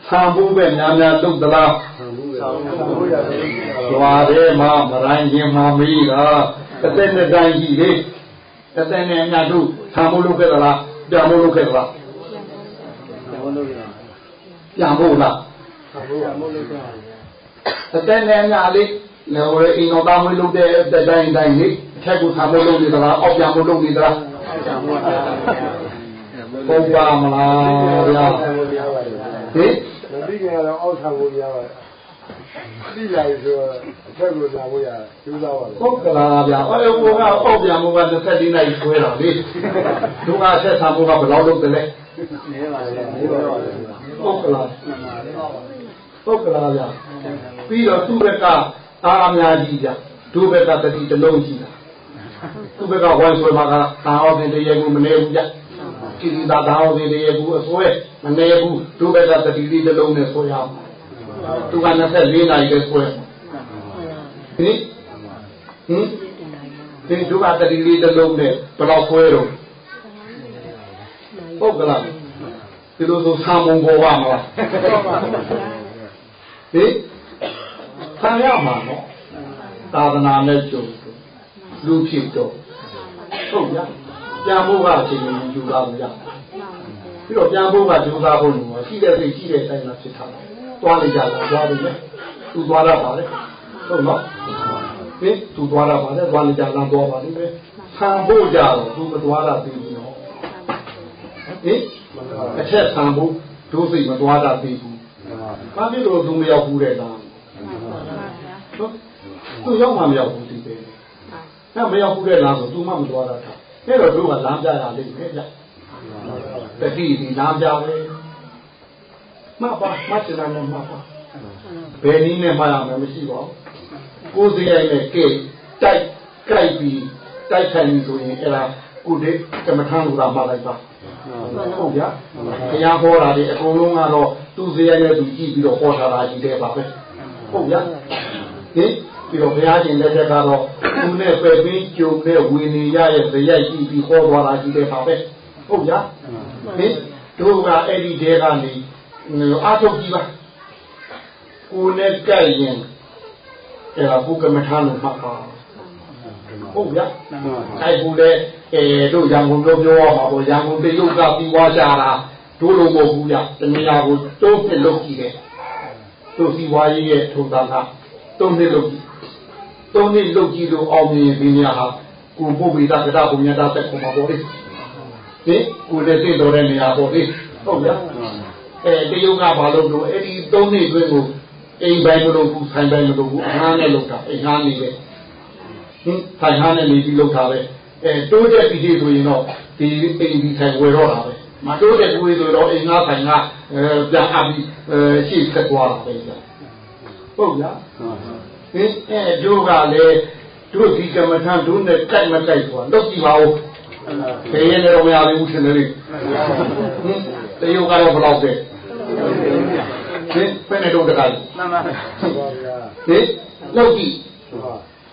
ဆံဖို့ပဲများများလုပ်သလားတွာရဲမှာမရိုင်းခြင်းမှာမေးတာတစ်သက်နဲ့တိုင်းကြီးလေတစ်သက်နဲ့အများတို့ဆံဖို့လုပ်ခဲ့သလားပြန်ဖို့လုပ်ခဲ့သလားပြန်ဖို့လား အတက်နဲ့အများလေးလေဝဲအိမ်တော်သားမွေးလုပ်တဲ့တိုင်းတိုင်းလေးအထက်ကိုထားမလို့နေသလားအောက်ပြန်မလို့နေသလားပုံပါမလားဗျာဟင်ဒီကကတော့အောက်ဆောင်ဖို့ရပါတယ် ဒီလာပြီဆိုတော့အထက်ကိုလာဖို့ရကျူးစားပါလေဟုတ်ကလားဗျာအဲဘုကအောက်ပြန်မှုက24နိုင်ဆွဲတာလေဒုက္ခဆက်ဆံမှုကဘယ်လောက်လုပ်တယ်လဲနေပါလေနေပါလေဟုတ်ကလားဟုတ်ကလားဗျာပြီးတော့သူ့ဘက်ကအားအများကြီးဗျာသူ့ဘက်ကတတိတစ်လုံးရှိတာသူ့ဘက်ကဝိုင်းဆွဲမှာကသာအောင်တဲ့တရေကူမနေဘူးဗျာကိရိတာသာဝေရေဘူးအစွဲမနေဘူးသူဘက်ကတတိလေးတစ်လုံးနဲ့ဆွဲရအောင် သူက24နာရီပဲဆွဲဟင်ဟင်ဒီသူကတတိလေးတစ်လုံးနဲ့ဘယ်တော့ဆွဲတော့ဟုတ်ကလားဒီလိုဆိုဆာမုံပေါ်ပါမလားဟင်ဆံရမှာနော်သာသနာနဲ့ကြုံလူဖြစ်တော့ဟုတ်ဗျာပြန်ဖို့ကအချိန်ကြီးယူတာဗျာပြီးတော့ပြန်ဖို့ကကြိုးစားဖို့လို့ရှိတဲ့စိတ်ရှိတဲ့အတိုင်းသာဖြစ်ထားတယ် သွားနေကြတာသွားနေတယ်သူသွားရပါလေဟုတ်နော်ဟင်သူသွားရပါလေသွားနေကြတာသွားပါလိမ့်မယ်ဆံဖို့ကြတော့သူမသွားတာသိဘူးနော်ဟင်အချက်ဆံဖို့ဒုစိတ်မသွားတာသိဘူးဘာဖြစ်လို့သူမရောက်ဘူးတဲ့လားဟုတ်သူရောက်မှမရောက်ဘူးဒီပဲအဲ့မရောက်ဘူးတဲ့လားဆိုသူမှမသွားတာထားအဲ့တော့တို့ကလမ်းပြရလိမ့်မယ်ဗျတတိဒီလမ်းပြပဲ မှတ်ပါမှတ်ချင်တယ်မှတ်ပါဘယ်နည်းနဲ့မှတ်ရမယ်မရှိပါဘူးကိုယ်စိတ်ရိုက်နဲ့ကဲတိုက်ကြိုက်ပြီးတိုက်ခိုင်ပြီဆိုရင်အဲ့ဒါကုတေကမ္မထံလို့သာမှတ်လိုက်ပါဟုတ်ဗျာဘုရားဟောတာဒီအကုန်လုံးကတော့သူ့စရိုက်နဲ့သူကြည့်ပြီးတော့ဟောထားတာကြီးတယ်ပါပဲဟုတ်ဗျာဟင်ပြီးတော့ဘုရားရှင်လက်ထက်ကတော့သူနဲ့ပဲပင်းကြုံနဲ့ဝေနေရရဲ့ဇရိုက်ကြည့်ပြီးဟောသွားတာကြီးတယ်ပါပဲဟုတ်ဗျာဟင်တို့ကအဲ့ဒီတဲကနေ အာထုတ်ကြည့်ပါကိုနဲ့ကြိုက်ရင်အဲ့ဒါဘုကမထံလို့မှတ်ပါဟုတ်ဗျာအဲ့ဘူးလေအဲတို့ရန်ကုန်တို့ပြောရမှာပေါ့ရန်ကုန်တရုတ်ကပြီးွားကြတာတို့လိုမဟုတ်ဘူးဗျတနေရာကိုတိုးဖြစ်လုပ်ကြည့်တယ်တို့စီဝါရေးရဲ့ထုံတာကတုံးနှစ်လုပ်ကြည့်တုံးနှစ်လုပ်ကြည့်လို့အောင်မြင်ဒီနေရာဟာကိုပုဗ္ဗေဒကတာဘုံညတာတက်ကုန်မှာပေါ့လေဟင်ကိုလည်းသိတော်တဲ့နေရာပေါ့လေဟုတ်ဗျာ အဲတရုတ်ကဘာလို့လို့အဲ့ဒီသုံးနှစ်တွင်းကိုအိမ်ပိုင်းမလို့ဘူးဆိုင်ပိုင်းမလို့ဘူးအငားနဲ့လုပ်တာအိမ်ငားနေတယ်ဟင်ဆိုင်ငားနဲ့နေပြီးလုပ်တာပဲအဲတိုးတဲ့ပြည်ဆိုရင်တော့ဒီအိမ်ဒီဆိုင်ဝယ်တော့တာပဲမတိုးတဲ့ကိုယ်ဆိုတော့အိမ်ငါဆိုင်ကအဲပြန်အပြီးအဲရှေ့ဆက်သွားတာပဲကြာဟုတ်လားဟင်အဲတို့ကလည်းတို့ဒီကမ္မထံတို့နဲ့ကြိုက်မကြိုက်ဆိုတာလုပ်ကြည့်ပါဦးဘယ်ရင်လည်းမရဘူးထင်တယ်လေဟင်တရုတ်ကတော့ဘယ်လောက်တဲ့ ဟင်ဖယ်နေတော့တခါမှန်ပါဟင်လုပ်ကြည့်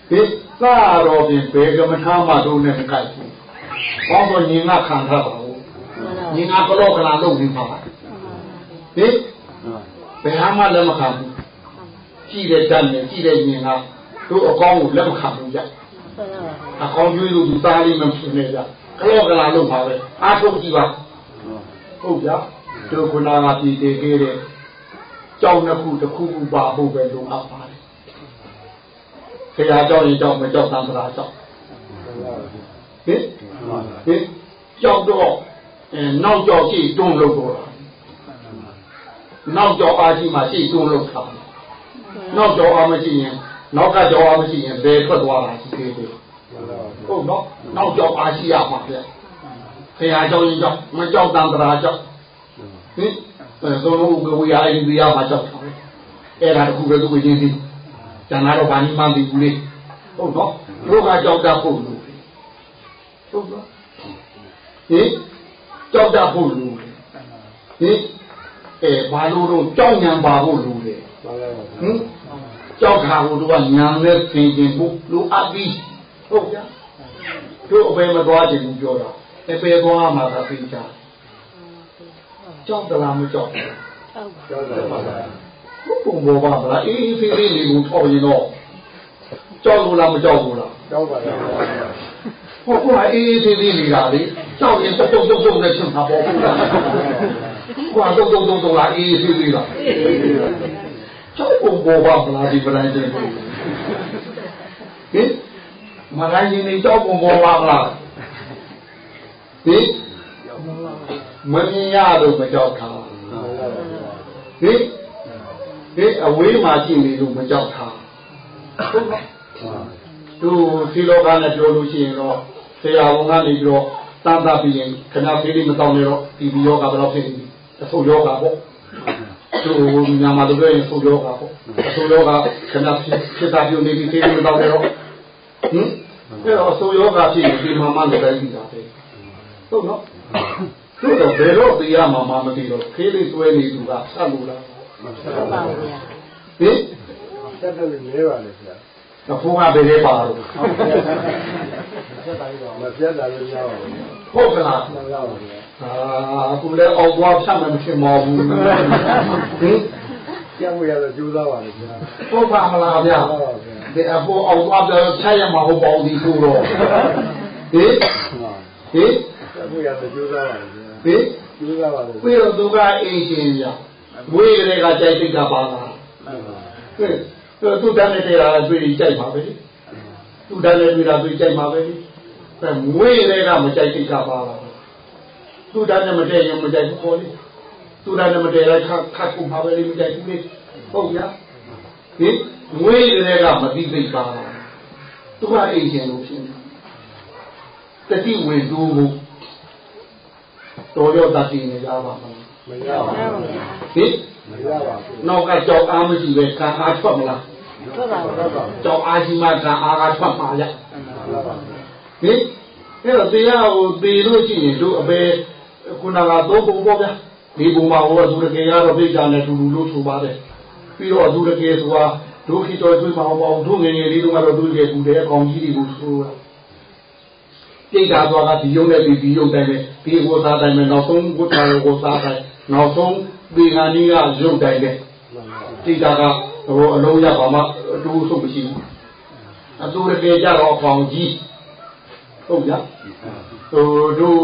ဟင်သာတော်ပြင်ဘယ်ကမ္မထံမှတို့နဲ့မကြိုက်ဘူးဘာလို့ညီငါခံထားပါဘူးညီငါကလောကလာလုပ်နေပါဟင်ဘယ်ဟာမှလက်မခံဘူးကြည့်တဲ့တတ်နဲ့ကြည့်တဲ့ညီငါတို့အကောင်းကိုလက်မခံဘူးကြအကောင်းကျွေးလို့သူသားလေးမဖြစ်နေကြကလောကလာလုပ်ပါပဲအားထုတ်ကြည့်ပါဟုတ်ကြ တို့ခုနကပြည်တည်ခဲ့တဲ့ကြောင်းတစ်ခုတစ်ခုခုပါဖို့ပဲလိုအပ်ပါတယ်ဆရာကြောင်းရင်ကြောင်းမကြောက်သံသရာကြောင်းဟင်ဟင်ကြောက်တော့အဲနောက်ကြောက်ရှိတွန်းလို့တော့နောက်ကြောက်အားရှိမှရှိတွန်းလို့ထားနောက်ကြောက်အားမရှိရင်နောက်ကကြောက်အားမရှိရင်ဘယ်ထွက်သွားတာရှိသေးတယ်ဟုတ်နော်နောက်ကြောက်အားရှိရမှာပြခရာကြောက်ရင်ကြောက်မကြောက်တံတရာကြောက် ဟင်အဲသုံးလုံးကဝေးအားရင်ဝေးအားမှာကြောက်တာအဲ့ဒါတခုပဲသူကိုရင်းသိကျန်တော့ဘာမှမသိဘူးလေဟုတ်နော်တို့ကကြောက်တတ်ဖို့လို့ဟုတ်နော်ဟင်ကြောက်တတ်ဖို့လူဟင်အဲဘာလို့တော့ကြောက်ညံပါဖို့လူလေဟင်ကြောက်ခါကိုတို့ကညံနဲ့သင်ခြင်းဖို့လူအပ်ပြီးဟုတ်ကြတို့အပေမသွားခြင်းဘူးပြောတာအပေသွားမှာသာသိချာ ကြောက်တလားမကြောက်ကြောက်တယ်ပါလားဘုံဘောပါလားအေးအေးဖေးဖေးလေးကိုထောက်ရင်တော့ကြောက်လို့လားမကြောက်ဘူးလားကြောက်ပါလားဟောကွာအေးအေးသေးသေးနေတာလေကြောက်ရင်တုတ်တုတ်တုတ်တုတ်နဲ့ချွတ်တာပေါ့ကွာတုတ်တုတ်တုတ်တုတ်လားအေးအေးသေးသေးလားကြောက်ပုံပေါ်ပါမလားဒီပရိုင်းတဲ့ဟင်မရိုင်းရင်ကြောက်ပုံပေါ်ပါမလားဟင် မမြင်ရတော့မကြောက်တာဟင်ဒီအဝေးမှာရှိနေလို့မကြောက်တာဟုတ်ပါသူစီလောကနဲ့ပြောလို့ရှိရင်တော့ဆရာဝန်ကနေပြီးတော့တန်တာပြီးရင်ခဏဖေးလေးမတောင်းနေတော့ဒီဘီယောဂဘယ်လောက်ဖြစ်နေအဆုယောဂပေါ့သူညမှာတို့ပြောရင်ဆုယောဂပေါ့အဆုယောဂခဏဖြစ်တာပြုနေပြီးဖေးလေးမတောင်းနေတော့ဟင်အဲ့တော့ဆုယောဂဖြစ်ရင်ဒီမှာမှလည်းတိုင်းပြီးတာပဲဟုတ်နော် သူတော့ဘယ်တော့သိရမှာမမသိတော့ဖေးလေးဆွဲနေသူကဆက်လို့လားမဆက်ပါဘူးဗျာဟင်ဆက်တယ်လေပါလေဗျာအဖိုးကဘယ်လေးပါတော့မပြတ်တာလည်းများပါဘူးဟုတ်ကလားမှန်ပါပါအာအခုလည်းအောက်သွားဖြတ်မှမဖြစ်မဘူးဟင်ကြောက်ရတော့ကြိုးစားပါလေဗျာဟုတ်ပါမလားဗျာဒီအဖိုးအောက်သွားပြောဖြတ်ရမှာဟုတ်ပါဘူးဒီဆိုတော့ဟင်ဟင်ကြောက်ရတော့ကြိုးစားပါလေဗျာ ဟင်ကြိုးစားပါလေပြီးတော့သူကအိမ်ရှင်ဗျာဝေးကလေးကကြိုက်သိတာပါလားဟင်သူ့တန်းနဲ့တွေ့တာတွေ့ကြိုက်ပါပဲသူ့တန်းနဲ့တွေ့တာတွေ့ကြိုက်ပါပဲအဲမွေးတွေကမကြိုက်သိတာပါလားသူ့တန်းနဲ့မတည့်ရင်မကြိုက်ဘူးခေါ်လေသူ့တန်းနဲ့မတည့်လိုက်ခတ်ခတ်ကုန်ပါပဲလေမကြိုက်ဘူးလေဟုတ်ဗျာဟင်မွေးတွေကမသိသိပါလားသူကအိမ်ရှင်လို့ဖြစ်နေတတိဝင် တူမှုတော်ရောတတိနေကြပါမလားမရပါဘူးဟင်မရပါဘူးနောက်ကကြောက်အားမရှိပဲခံအားထွက်မလားထွက်ပါဘူးမရပါဘူးကြောက်အားရှိမှခံအားကထွက်ပါရမရပါဘူးဟင်အဲ့တော့တရားကိုသေလို့ရှိရင်တို့အပေခုနကတော့ဘုံပေါ့ဗျာဒီဘုံမှာဟောသူတကယ်ရတော့ပြိဿာနဲ့တူတူလို့ဆိုပါတယ်ပြီးတော့သူတကယ်ဆိုတာဒုခိတော်တွေ့မှာမဟုတ်ဘူးတို့ငယ်ငယ်လေးတို့ကတော့သူတကယ်ကူတယ်အကောင်ကြီးတွေကိုဆိုတာ ပြိဿာသွားကဒီယုံနဲ့ဒီဒီယုံတိုင်းပဲဒီကိုစားတိုင်းပဲနောက်ဆုံးဘုရားကိုစားတိုင်းနောက်ဆုံးဒီငါနီးကယုံတိုင်းပဲမှန်ပါဘူးတိတာကဟိုအလုံးရပါမှအတူဆုံးမရှိဘူးအတူတကယ်ကြတော့အကောင်ကြီးဟုတ်ကြဟိုတို့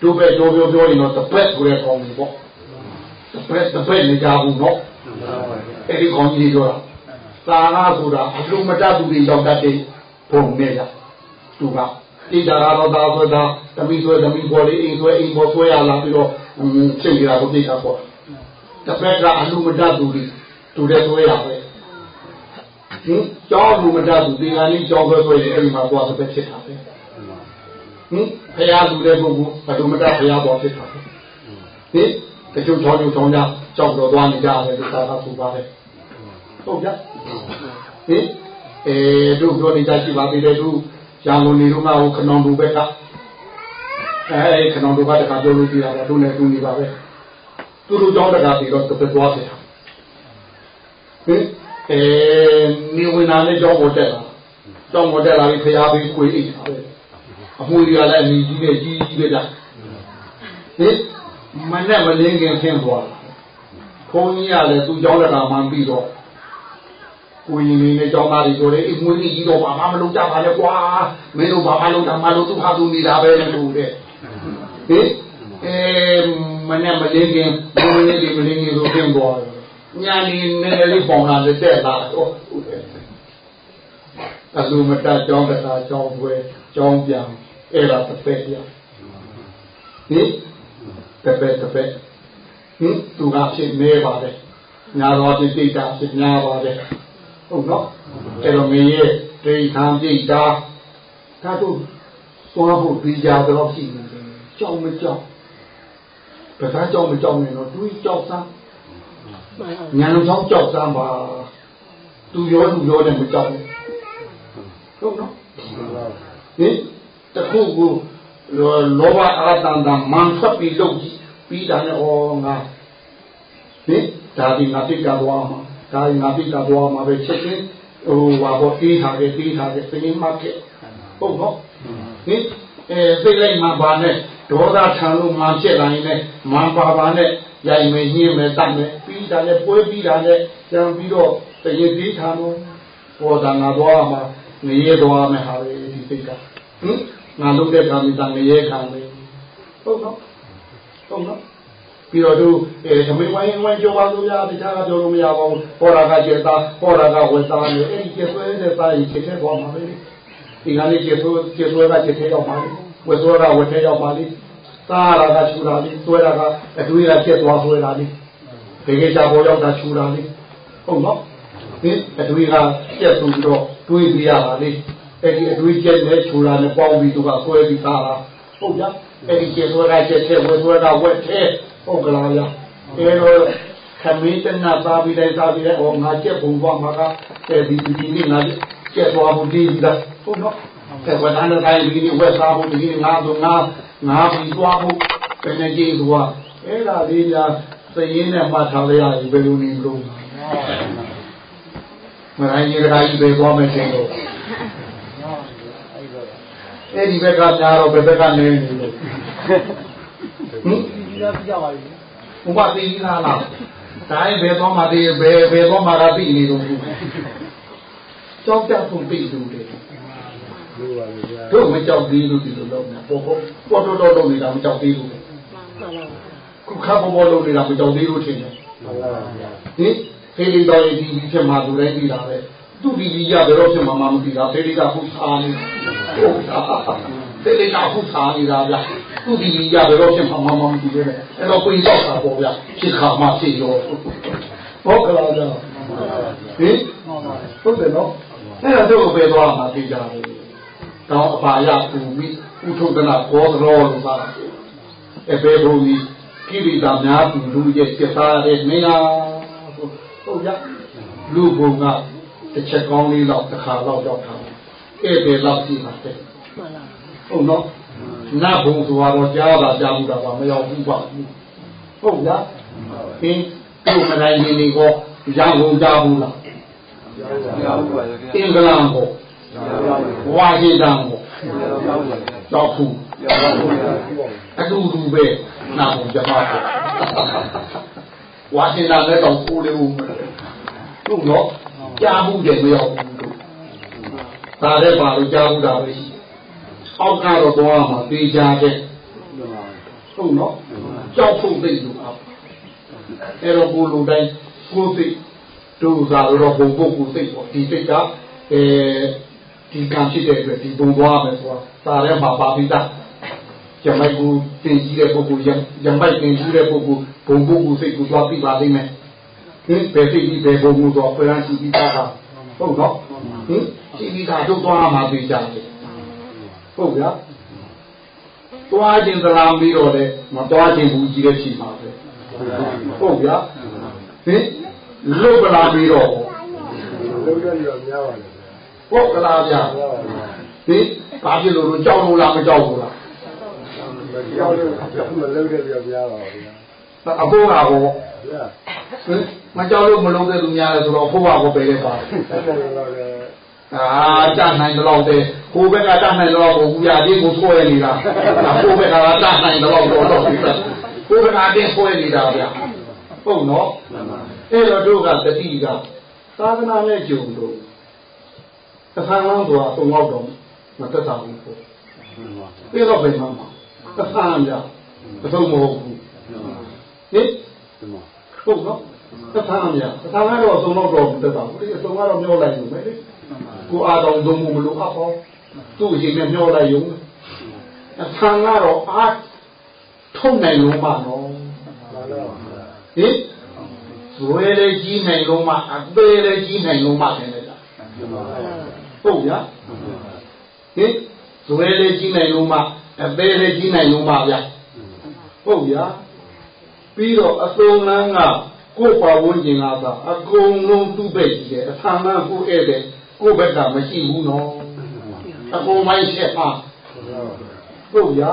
တို့ပဲပြောပြောပြောရင်တော့တစ်ပတ်ဆိုတဲ့ကောင်ကြီးပေါ့တစ်ပတ်တစ်ပတ်နေကြဘူးနော်အဲ့ဒီကောင်ကြီးပြောတာသာနာဆိုတာအလုံးမတတ်သူတွေရောက်တတ်တဲ့ဘုံနဲ့ကြသူက တိတာကတော့သာဆိုတာတမိဆွဲတမိပေါ်လေးအိမ်ဆွဲအိမ်ပေါ်ဆွဲရလာပြီးတော့ချိန်ကြတာကိုတိတာပေါ့တစ်ဖက်ကအလူမတတ်သူတွေတူတဲ့သွေးရပဲဟင်ကြောင်းလူမတတ်သူဒီကနေ့ကြောင်းပဲဆိုရင်အဲ့ဒီမှာသွားတစ်ဖက်ဖြစ်တာပဲဟင်ဖရာလူတဲ့ပုဂ္ဂိုလ်ဘယ်သူမတတ်ဖရာပေါ်ဖြစ်တာပဲဟင်တချို့ချောင်းချောင်းကြောင်းကြောက်တော့သွားနေကြတယ်ဒီသာသာဆိုပါတယ်ဟုတ်ကြဟင်အဲတို့ပြောနေကြရှိပါသေးတယ်တို့ ရန်ကုန်နေတော့ငါ့ကိုခဏောင်လူဘက်ကအဲခဏောင်လူဘက်ကပြောလို့ပြရတာတို့လည်းတူနေပါပဲသူတို့ကြောင်းတကားပြီးတော့တစ်ပတ်သွားဖြစ်တာဟင်အဲနေဝင်လာတဲ့ကြောင်းပေါ်တက်လာကြောင်းပေါ်တက်လာပြီးဖျားပြီးခွေအိတ်တာပဲအမွေတွေကလည်းအမြကြီးနဲ့ကြီးကြီးပဲလားဟင်မနဲ့မလင်းခင်ဆင်းသွားတာဘုန်းကြီးကလည်းသူ့ကြောင်းတကားမှပြီးတော့ ကိုရင်နေနဲ့ကြောင်းသားတွေဆိုတယ်အိမ်မွေးကြီးတော့ဘာမှမလုပ်ကြပါနဲ့ကွာမင်းတို့ဘာမှလုပ်တာမလုပ်သူဟာသူနေတာပဲလို့တဲ့ဟင်အဲမနဲ့မလင်းခင်ဘုန်းကြီးတွေမလင်းခင်ဆိုဆင်းသွားတယ်ညာနေနည်းနည်းလေးပေါင်လာတဲ့တက်လာတော့ဟုတ်တယ်အလူမတကြောင်းတကာကြောင်းပွဲကြောင်းပြန်အဲ့ဒါတစ်ဖက်ပြဟင်တစ်ဖက်တစ်ဖက်ဟင်သူကဖြစ်နေပါတယ်ညာတော်တိတိတာဖြစ်များပါတယ် ဟုတ်နော်အဲ့တော့မင်းရဲ့ဒိဋ္ဌံပြိတာဒါတို့သွားဖို့ပြီးကြတော့ရှိနေတယ်ကြောက်မကြောက်ပဇာကြောက်မကြောက်နဲ့တော့တွေးကြောက်သားညာလုံးဆောင်ကြောက်စမ်းပါသူရောသူရောနဲ့မကြောက်ဘူးဟုတ်နော်ဟင်တခုကိုလောဘအာတန်တန်မန်ထွက်ပြီးလုပ်ကြည့်ပြီးတာနဲ့ဩငါဟင်ဒါဒီငါပြစ်ကြသွားမှာ ဒါဒီငါပြစ်ကြသွားမှာပဲချက်ချင်းဟိုဟာပေါ်တီးထားတယ်တီးထားတယ်ပြင်းမှခဲ့ဟုတ်နော်ဟင်အဲသိလိုက်မှပါနဲ့ဒေါသထံလို့မှဖြစ်လာရင်လည်းမန်ပါပါနဲ့ရိုက်မယ်ညင်းမယ်တတ်မယ်ပြီးတာနဲ့ပွဲပြီးတာနဲ့ကြံပြီးတော့တရေပြီးထားလို့ပေါ်တာငါသွားမှာငရေသွားမယ်ဟာလေဒီစိတ်ကဟင်ငါလုပ်တဲ့ကာမိတာငရေခံမယ်ဟုတ်နော်ဟုတ်နော် ပြီးတော့သူအဲသမီးဝိုင်းဝိုင်းကြောပါလို့ရတခြားကပြောလို့မရပါဘူးပေါ်တာကကျေသားပေါ်တာကဝက်သားလေအဲ့ဒီကျေဆွဲတဲ့သားကြီးချက်ချက်သွားမှာပဲဒီကနေ့ကျေဆွဲကျေဆွဲကချက်ချက်ရောက်ပါလေဝက်ဆွဲကဝက်ထဲရောက်ပါလေသားရကချူတာလေဆွဲတာကအတွေးကချက်သွားဆွဲတာလေဒီကိစ္စပေါ်ရောက်တာချူတာလေဟုတ်နော်ဒီအတွေးကချက်ဆိုပြီးတော့တွေးပြရပါလေအဲ့ဒီအတွေးချက်နဲ့ချူတာနဲ့ပေါင်းပြီးသူကဆွဲပြီးသားတာဟုတ်ကြအဲ့ဒီချက်ဆွဲကချက်ချက်ဝက်ဆွဲကဝက်ထဲ ဟုတ်ကလားဗျာအဲတော့ခမင်းတနာသားပြီးတိုင်းသားပြီးတိုင်းဟောငါချက်ပုံသွားမှာကအဲဒီဒီနေ့ငါချက်သွားမှုဒီဒီလားဟုတ်နော်အဲဝက်သားနဲ့တိုင်းဒီနေ့ဝက်သားမှုဒီနေ့ငါဆိုငါငါပြီးသွားမှုဘယ်နဲ့ကြည့်သွားအဲ့ဒါလေးညာသရင်နဲ့မှတ်ထားလိုက်ရရင်ဘယ်လိုနေမလို့မရိုင်းကြီးကကြီးပဲသွားမယ်တင်တော့အဲ့ဒီဘက်ကများတော့ဘယ်ဘက်ကနေနေလို့ဟင် ဒီလိုပြကြပါလိမ့်ဥပသိလားလားဒါရင်ဘယ်တော့မှဒီဘယ်ဘယ်တော့မှကသိနေတော့ဘူးကြောက်တတ်ဖို့သိလို့တယ်လို့ပါလေဗျာတို့မကြောက်သေးလို့ဒီလိုလုပ်နေပေါ်ပေါ်ပေါ်တော့တော့လုပ်နေတာမကြောက်သေးဘူးခုခါပေါ်ပေါ်လုပ်နေတာမကြောက်သေးလို့ထင်တယ်မှန်ပါဗျာဟင်ဖေးလေးတော်ရေးဒီဖြစ်မှာသူတိုင်းပြီးတာပဲသူဒီဒီရဘယ်တော့ဖြစ်မှာမမသိတာဖေးလေးကခုစားနေဟုတ်တာ ဖေးလေးကခုစားနေတာဗျသူဒီဒီရဘယ်တော့ဖြစ်မှာမမသိသေးတယ်အဲ့တော့ပြင်တော့တာပေါ့ဗျဖြစ်ခါမှဖြစ်ရောဟုတ်ကလားဗျဟင်မှန်ပါပါဟုတ်တယ်နော်အဲ့ဒါတို့ပဲသွားမှာသိကြတယ်တောင်းအပါရပူပြီးပဥထုဒနာဘောသရောလို့ပါအဘေဘုံကြီးကိရိတာများသူလူရဲ့ပြသားတဲ့နေရာဟုတ်ကြလူဘုံကတစ်ချက်ကောင်းလေးတော့တစ်ခါတော့ရောက်တာဧည့်သည်လောက်ရှိပါတယ် ဟုတ်နော်နတ်ဘုံဆိုတော့ကြားတာကြားမှုတာပါမရောက်ဘူးပါဟုတ်ကြဟင်းဒီမနိုင်နေနေကောရန်ကုန်ကြားဘူးလားအင်္ဂလန်ကိုဝါရှင်တန်ကိုတော့ဖူးအတူတူပဲနာဘုံကြမှာဝါရှင်တန်လည်းတော့ကိုလေးဦးဟုတ်နော်ကြားမှုတယ်မရောက်ဘူးတို့ဒါလည်းပါလို့ကြားမှုတာပဲရှိ အောက်ကတော့သွားမှာသေးကြတဲ့ဟုတ်နော်ကြောက်ဖို့သိလို့အောက်အဲ့တော့ကိုလူတိုင်းကိုသိတို့သာတော့ဘုံပုဂ္ဂိုလ်သိပေါ့ဒီသိကအဲဒီကံဖြစ်တဲ့အတွက်ဒီဘုံသွားမယ်ဆိုတာဒါလည်းမှာပါပြီးသားရမိုက်ကိုတင်ကြီးတဲ့ပုဂ္ဂိုလ်ရမိုက်တင်ကြီးတဲ့ပုဂ္ဂိုလ်ဘုံပုဂ္ဂိုလ်စိတ်ကိုသွားပြီးပါလိမ့်မယ်ဟင်ဘယ်စိတ်ကြီးဘယ်ဘုံကိုတော့ပြန်ရှိပြီးသားတာဟုတ်နော်ဟင်ရှိပြီးသားတို့သွားမှာသိကြတယ် ဟုတ်ဗျာသွားခြင်းသလားပြီးတော့လေမသွားခြင်းဘူးကြီးတဲ့ချိန်ပါပဲဟုတ်ဗျာဟင်လုတ်ပလာပြီးတော့လုံးတဲ့လူကများပါလေဟုတ်ကလားဗျာဟင်ဘာဖြစ်လို့လို့ကြောက်လို့လားမကြောက်ဘူးလားမကြောက်လို့မလုံးတဲ့လူကများပါဗျာအဖိုးကဟောဗျာဟင်မကြောက်လို့မလုံးတဲ့လူများလဲဆိုတော့အဖိုးကဟောပဲလေပါဆက်နေတော့လေ အာတတ်နိုင်တော့တဲ့ကိုဘက်ကတတ်နိုင်တော့ကိုဘူးရသေးကိုဆွဲနေတာကိုဘက်ကတတ်နိုင်တော့တော့တော့ပြီကိုဘက်ကတင်းဆွဲနေတာဗျာဟုတ်နော်အဲ့တော့တို့ကတတိကသာသနာနဲ့ကြုံလို့တစ်ခါလောက်တော့အုံတော့တော့မတက်တာဘူးပေါ့ပြီးတော့ဘယ်မှာမှာတစ်ခါကြအဆုံးမဟုတ်ဘူးဟင်ဟုတ်နော်တစ်ခါကြတစ်ခါကတော့အဆုံးတော့တော့မတက်တာဘူးဒီအဆုံးကတော့မျောလိုက်လို့ပဲလေ ကိုအားတော်သုံးမှုမလို့အဖောသူ့အချိန်နဲ့မျောလိုက်ရုံအဆံကတော့အားထုံနိုင်လို့မနော်မှန်တော့ဟင်ဇွဲလေးကြီးနိုင်လို့မှအသေးလေးကြီးနိုင်လို့မှတယ်လေဟုတ်ဗျာဟင်ဇွဲလေးကြီးနိုင်လို့မှအသေးလေးကြီးနိုင်လို့မှဗျာဟုတ်ဗျာပြီးတော့အစုံလန်းကကိုယ်ပါဝန်းကျင်ကသာအကုန်လုံးသူ့ဘက်ကြီးတယ်အဆံလန်းကိုဧည့်တယ် ကိုယ့်ဘက်ကမရှိဘူးနော်အကုန်ပိုင်းရှက်ပါဟုတ်ဗျာ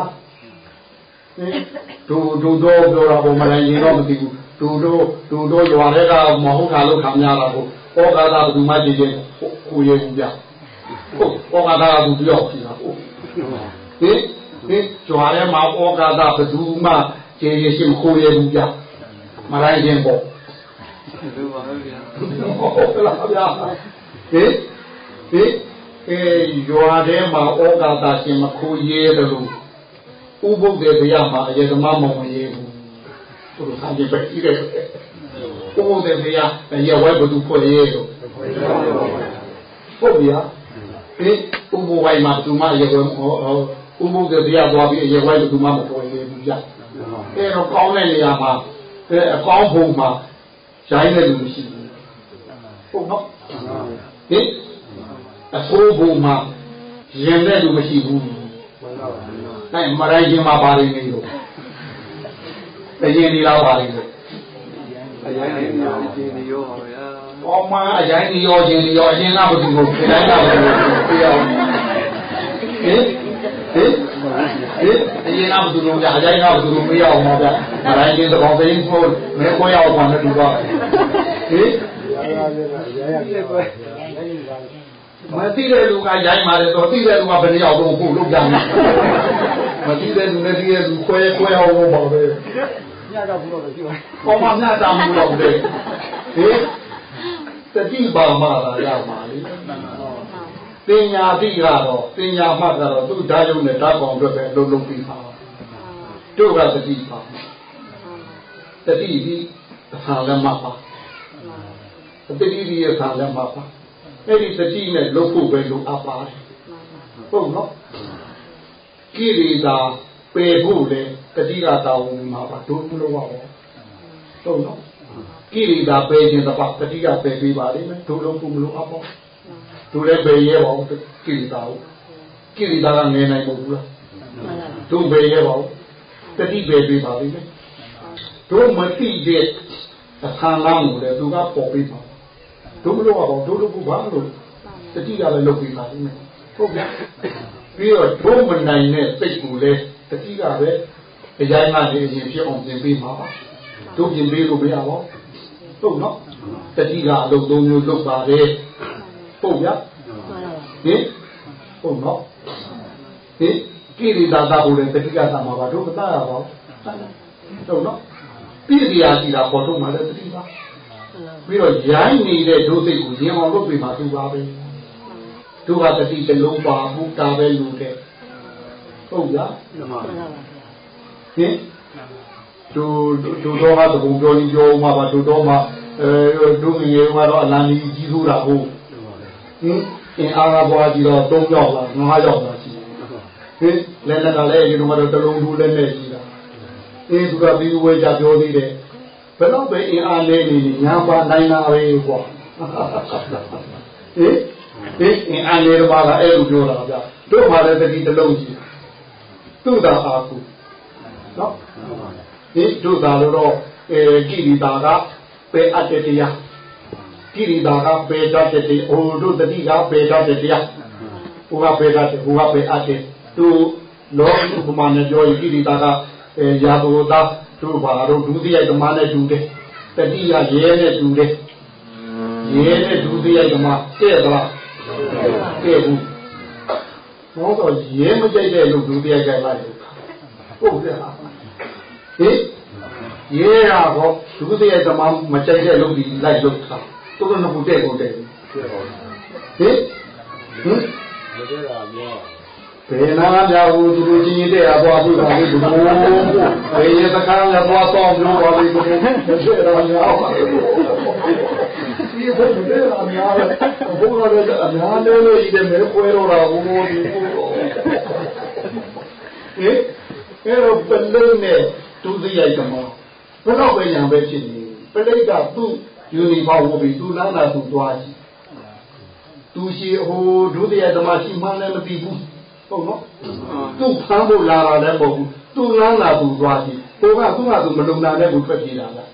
ဟင်ဒူဒူတော့ပြောတာပုံမလိုက်ရင်တော့မသိဘူးဒူတော့ဒူတော့ရွာတွေကမဟုတ်တာလို့ခံရတာကိုဩကာသဘယ်သူမှကြည့်ချင်းကိုရဘူးဗျဟုတ်ဩကာသကသူတယောက်ရှိတာဟုတ်ဟင်ဟင်ကြွားထဲမှာဩကာသဘယ်သူမှကြည်ရရှိမခိုးရဘူးဗျမလိုက်ရင်ပေါ့ဟုတ်လားဗျာဟင် ဟင်အဲရွာထဲမှာဩကာသရှင်မခိုးရဲတယ်လို့ဥပုပ်တဲ့ဘုရားမှာအရေဓမ္မမဝင်ရဘူးသူတို့ဆန်းကြည့်ပဲကြည့်တယ်ဥပုပ်တဲ့ဘုရားအရေဝဲဘသူဖွဲ့ရဲလို့ဟုတ်ဗျာဟင်ဥပုပ်ဝိုင်းမှာဘသူမှအရေဝဲဟောဥပုပ်တဲ့ဘုရားသွားပြီးအရေဝဲဘသူမှမဖွဲ့ရဲဘူးဗျအဲတော့ကောင်းတဲ့နေရာမှာအဲအကောင်းဘုံမှာရိုင်းတဲ့လူမရှိဘူးဟုတ်နော် ဟင်အဆိုးဘုံမှာရင်တဲ့လူမရှိဘူးမှန်တော့အဲမရိုင်းခြင်းမှာပါနေနေလို့တရင်ဒီလားပါနေလို့အရင်ကဒီနေရောပါဗျာအော်မအရင်ဒီရောခြင်းဒီရောအရင်ကဘယ်သူကိုခတိုင်းကဘယ်လိုပြရအောင်ဟင်ဟင်ဟင်အရင်ကဘယ်သူလို့ကြာအရင်ကဘယ်သူလို့ပြရအောင်ပါဗျမရိုင်းခြင်းတကောင်သိန်းကိုမဲခွဲရအောင်ပါနဲ့တူပါဟင်ရာရာရာရာကွယ် မသိတဲ့လူကရိုင်းပါတယ်တော့သိတဲ့လူကဘယ်ရောက်တော့ကိုလုတ်ကြမှာမသိတဲ့လူနဲ့သိတဲ့လူခွဲခွဲအောင်ပါပဲညတော့ဘူးတော့ရှိပါပေါ်မှာမျှတာမှုတော့တယ်ဟင်တတိပါမလာရမှာလေပညာတိကတော့ပညာမှတ်ကတော့သူ့ဓာတ်ရုံနဲ့ဓာတ်ကောင်အတွက်ပဲအလုံးလုံးပြီးပါတို့ကတတိပါတတိပြီးအဆံလည်းမှတ်ပါတတိပြီးအဆံလည်းမှတ်ပါ အဲ့ဒီတတိနဲ့လုပ်ဖို့ပဲလိုအပ်ပါတယ်ဟုတ်နော်ကိရိတာပယ်ဖို့လေတတိကတောင်းမှာပါတို့မလို့ပါဘူးဟုတ်နော်ကိရိတာပယ်ခြင်းတပတ်တတိကပယ်ပေးပါလိမ့်မယ်တို့လုံးဖို့မလို့အပ်ပါတို့လည်းပယ်ရဲပါဦးကိရိတာကိုကိရိတာကငယ်နိုင်မဟုတ်ဘူးလားတို့ပဲရပါဦးတတိပဲပေးပါလိမ့်မယ်တို့မတိတဲ့အခါလာမှုလေသူကပေါ်ပေးပါ တို့မလို့အောင်တို့တို့ကဘာလို့တတိကလည်းလုပ်ပေးပါလိမ့်မယ်ဟုတ်ဗျာပြီးတော့တို့မနိုင်တဲ့စိတ်ကိုလည်းတတိကပဲအရင်ကနေအရင်ဖြစ်အောင်ပြင်ပေးမှာပါတို့ပြင်ပေးလို့မရပါဘူးဟုတ်နော်တတိကအလုပ်သုံးမျိုးလုပ်ပါတယ်ဟုတ်ဗျာဟင်ဟုတ်နော်ဟင်ကိရိတာသာကိုလည်းတတိကသာမှာပါတို့မသားရပါဘူးဟုတ်နော်ပြည့်စရာရှိတာပေါ်ထုတ်မှလည်းတတိပါ ပြီးတော့ရိုင်းနေတဲ့ဒုစိတ်ကိုရင်အောင်လုပ်ပြီးမှသူပါပဲသူကတတိတလုံးပါဘူးတာပဲလူတဲ့ဟုတ်ဗျာဟင်သူသူတော့ကသဘုံပြောရင်ပြောမှပါသူတော့မှအဲဒုငရေကတော့အလံကြီးကြီးဆိုတာဟုတ်ဟင်အင်အားကပွားကြည့်တော့၃ယောက်လား၅ယောက်လားရှိတယ်ဟင်လည်းလည်းကလည်းဒီတော့တလုံးဘူးလည်းနဲ့ရှိတာအေးသူကပြီးဝဲကြပြောသေးတယ် ဘယ်တော့ပဲအင်အားလေးနေညာပါနိုင်တာပဲကွာဟင်ဒီအင်အားလေးတော့ပါအဲ့လိုပြောတာဗျတို့မှလည်းတတိတလုံးရှိသူ့တာအားကူနော်ဒီတို့သာလို့တော့အဲကိရိတာကပဲအတ္တတရားကိရိတာကပေတတ်တဲ့ဟိုတို့တတိကပေတတ်တဲ့တရားဟိုကပေတတ်ဟိုကပေအပ်တဲ့သူလောကဥပမာနဲ့ပြောရင်ကိရိတာကအဲရာဘဝ တာတို့ဘာတို့ဒုတိယဓမ္မနဲ့တူတယ်တတိယရဲနဲ့တူတယ်ရဲနဲ့ဒုတိယဓမ္မတဲ့သလားတဲ့ဘူးဘောတော့ရဲမကြိုက်တဲ့လူဒုတိယကြိုက်လိုက်ဟုတ်ကဲ့ဟင်ရဲရတော့ဒုတိယဓမ္မမကြိုက်တဲ့လူဒီလိုက်လို့တာသူကနှစ်ခုတဲ့ကိုတဲ့ဟင်ဟင်မတဲ့တာပြော ဘယ်နာများဘူးသူတို့ချင်းချင်းတဲ့သွားပြီပါလေဘုရားဘယ်ရသခါလည်းသွားတော့ပြောပါလိမ့်မယ်တဲ့တော်များပါဒီဘုရားတဲ့အများဘုရားလည်းအများလည်းလို့ဤတယ်မဲခွဲတော့တာဘုရားဒီဘုရားဟင်အဲ့တော့ပလိမ့်နဲ့ဒုတိယကမောဘယ်တော့ပဲရံပဲဖြစ်နေပလိမ့်ကသူ့ယူနီဖောင်းဝတ်ပြီးသူ့လမ်းလာသူ့သွားကြည့်သူရှိဟိုဒုတိယဓမ္မရှိမှန်းလည်းမသိဘူး ဟုတ်နော်သူ့ဖမ်းဖို့လာတာလည်းမဟုတ်ဘူးသူ့လမ်းလာသူသွားကြည့်ဟိုကသူ့ကသူမလုံတာလည်းကိုထွက်ပြေးတာလား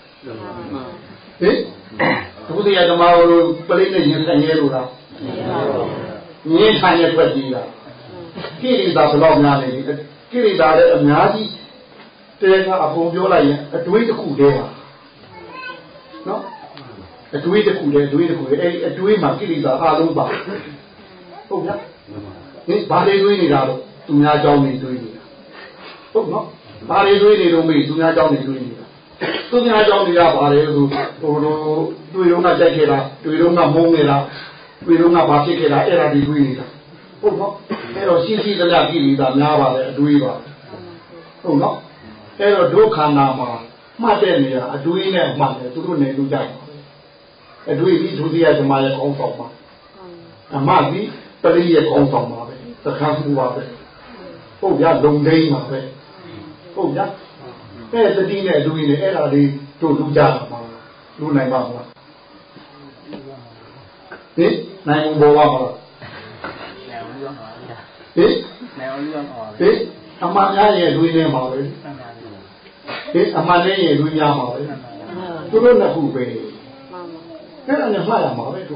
ဟင်ဒုတိယဓမ္မကိုပလိနဲ့ရင်ဆိုင်ရဲလို့လားငင်းဆိုင်ရဲထွက်ပြေးတာကိရိတာဘယ်တော့များလဲကိရိတာလည်းအများကြီးတဲကအကုန်ပြောလိုက်ရင်အတွေးတစ်ခုတည်းပါနော်အတွေးတစ်ခုတည်းအတွေးတစ်ခုတည်းအဲ့ဒီအတွေးမှာကိရိတာအလုံးပါဟုတ်ဗျာ ဟင်ဘာတွေတွေးနေတာတော့သူများကြောင်းတွေတွေးနေတာဟုတ်နော်ဘာတွေတွေးနေတော့မေးသူများကြောင်းတွေတွေးနေတာသူများကြောင်းတွေကဘာလဲဆိုဟိုလိုတွေ့တော့ကကြိုက်ခဲ့တာတွေ့တော့ကမုန်းနေတာတွေ့တော့ကဘာဖြစ်ခဲ့တာအဲ့ဒါဒီတွေးနေတာဟုတ်နော်အဲ့တော့ရှိရှိသမျှကြည့်နေတာများပါလေအတွေးပါဟုတ်နော်အဲ့တော့ဒုက္ခနာမှာမှတ်တဲ့နေရာအတွေးနဲ့မှတ်တယ်သူတို့နေလို့ကြတယ်အတွေးပြီးဒုတိယဓမ္မရဲ့ကောင်းဆောင်ပါအမှပြီးပရိရဲ့ကောင်းဆောင်ပါပဲ သခန်းမှုပါပဲဟုတ်ဗျာလုံဒိန်းပါပဲဟုတ်ဗျာအဲ့တတိနဲ့အတွေးနဲ့အဲ့ဒါလေးတို့လူကြတာပါလူနိုင်ပါမလားဟင်နိုင်ဘူးပေါ်ပါမလားဟင်နိုင်အောင်လုပ်ပါဟင်အမှန်များရဲ့တွေးနေမှာပဲဟင်အမှန်နဲ့ရဲ့တွေးများမှာပဲသူတို့နှစ်ခုပဲအဲ့ဒါနဲ့မှားရမှာပဲသူ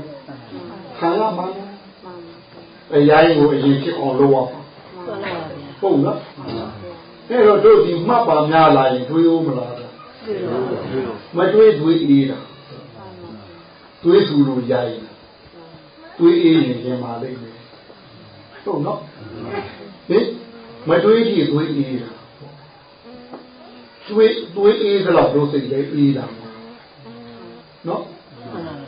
ခံရမှာ အရင်ကိုအရင်ဖြစ်အောင်လုပ်ရမှာဟုတ်လားအဲ့တော့တို့ဒီမှတ်ပါများလာရင်တွေးဦးမလားမတွေးတွေးအေးတာတွေးသူလို့ရရင်တွေးအေးရင်ပြန်มาလိမ့်မယ်ဟုတ်နော်ဟင်မတွေးကြည့်တွေးအေးတာတွေးတွေးအေးသလောက်တို့စိတ်လေးအေးတာနော်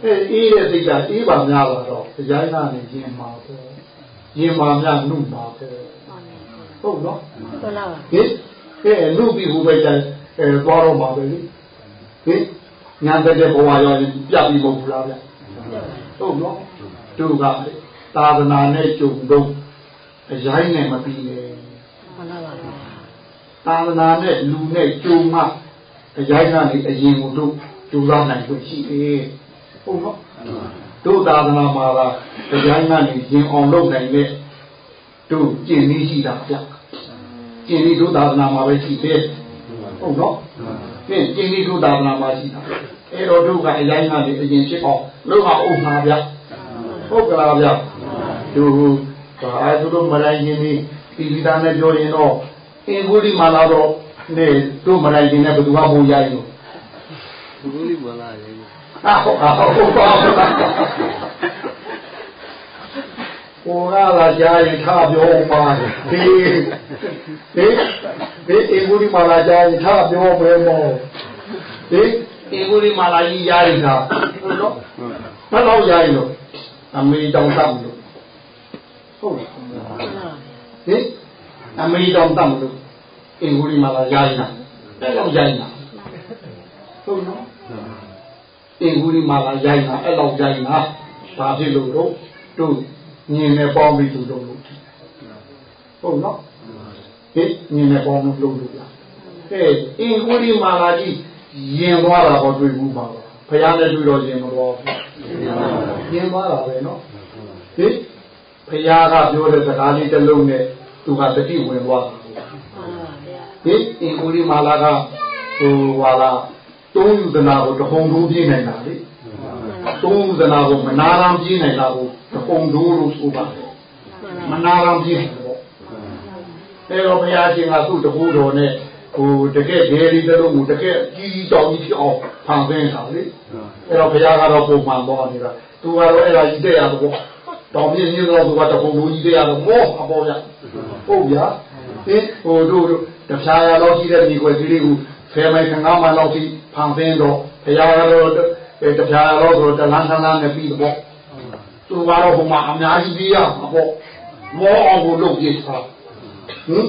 အဲအေးတဲ့စိတ်ကအေးပါများလာတော့တရားကနေရင်မှာပေါ့ ရင်မာများနှုတ်ပါပဲဟုတ်နော်ဟုတ်လားဟင်ကဲနှုတ်ပြီးဟိုပဲကျအဲသွားတော့မှာပဲလေဟင်ညာတဲ့ဘဝရောပြတ်ပြီးမဟုတ်ဘူးလားဗျဟုတ်နော်သူကသာသနာနဲ့ကြုံတော့အရင်နဲ့မပြီးလေသာသနာနဲ့လူနဲ့ကြုံမှအရင်ကနေအရင်ကိုတို့ကြိုးစားနိုင်လို့ရှိသေးဟုတ်နော် တို့သာသနာမှာကတရားမှနေရင်အောင်လုပ်နိုင်တဲ့တို့ကျင့်နည်းရှိတာဗျဟကျင်ဒီဒုသာသနာမှာပဲရှိသေးဟုတ်နော်ကျင်ကျင်ဒီဒုသာသနာမှာရှိတာအဲ့တော့ဒုကအရင်ကနေအရင်ဖြစ်အောင်လုံးအောင်မှာဗျဟုတ်ကလားဗျသူဘာသူတို့မလိုက်ရင်ဒီဒီသားနဲ့ပြောရင်တော့အင်္ဂုလိမာလာတော့နေတို့မလိုက်ရင်လည်းဘယ်သူမှမရိုက်ဘူးဘူးလိမလာရဲ့ ဟာဟုတ်ပါဟုတ်ပါဟိုကလာကြားရင်ထားပြောပါဒီဒီဒီအင်္ဂုလိမာလာကြားရင်ထားပြောမယ်မောဒီအင်္ဂုလိမာလာကြီးရားရင်ထားဟုတ်တော့ဘယ်တော့ရားရင်လို့အမေတောင်တတ်လို့ဟုတ်လားဟင်အမေတောင်တတ်လို့အင်္ဂုလိမာလာရားရင်ဘယ်တော့ရားရင်ဟုတ်နော်အ င်္ဂုလိမာလာရားရင်အဲ့လောက်ရားရင်ဘာဖြစ်လို့တော့တို့ညင်နဲ့ပေါင်းပြီးသူတို့လို့ဟုတ်နော်ဟင်ညင်နဲ့ပေါင်းလို့လုပ်လို့လားကဲအင်္ဂုလိမာလာကြီးရင်သွားတာတော့တွေ့ဘူးပါဘုရားနဲ့တွေ့တော့ရင်မတော်ဘူးရင်သွားတာပဲနော်ဟင်ဘုရားကပြောတဲ့စကားလေးတစ်လုံးနဲ့သူကတတိဝင်သွားတာဟင်အင်္ဂုလိမာလာကဟိုဟာလား သုံးယူသနာကိုတဟုန်ထိုးပြနိုင်တာလေသုံးယူသနာကိုမနာရန်ပြနိုင်တာကိုတဟုန်ထိုးလို့ဆိုပါတယ်မနာရန်ပြနိုင်တော့အဲတော့ဘုရားရှင်ကသူ့တကူတော်နဲ့ဟိုတကယ်ဒေရီတလုံးကိုတကယ်ကြီးကြီးတောင်ကြီးဖြစ်အောင်ဖန်ဆင်းတာလေအဲတော့ဘုရားကတော့ပုံမှန်တော့နေတာသူကတော့အဲ့ဒါကြီးတဲ့ရတော့တောင်ပြင်းပြင်းတော့သူကတခုံလူကြီးတဲ့ရတော့မောအပေါ်ရဟုတ်ဗျာဟင်ဟိုတို့တဖြာရလောက်ရှိတဲ့ဒီကွယ်ကြီးလေးကိုဖယ်မိုင်ငါးမှလောက်ရှိ ဖန်ဆင်းတော့ဘုရားကတော့တဖြာရလောက်ဆိုတလန်းတလန်းနဲ့ပြီးတော့သူကတော့ဟိုမှာအများကြီးပြီးရမှာပေါ့မောအောင်ကိုလုပ်ပြတာဟင်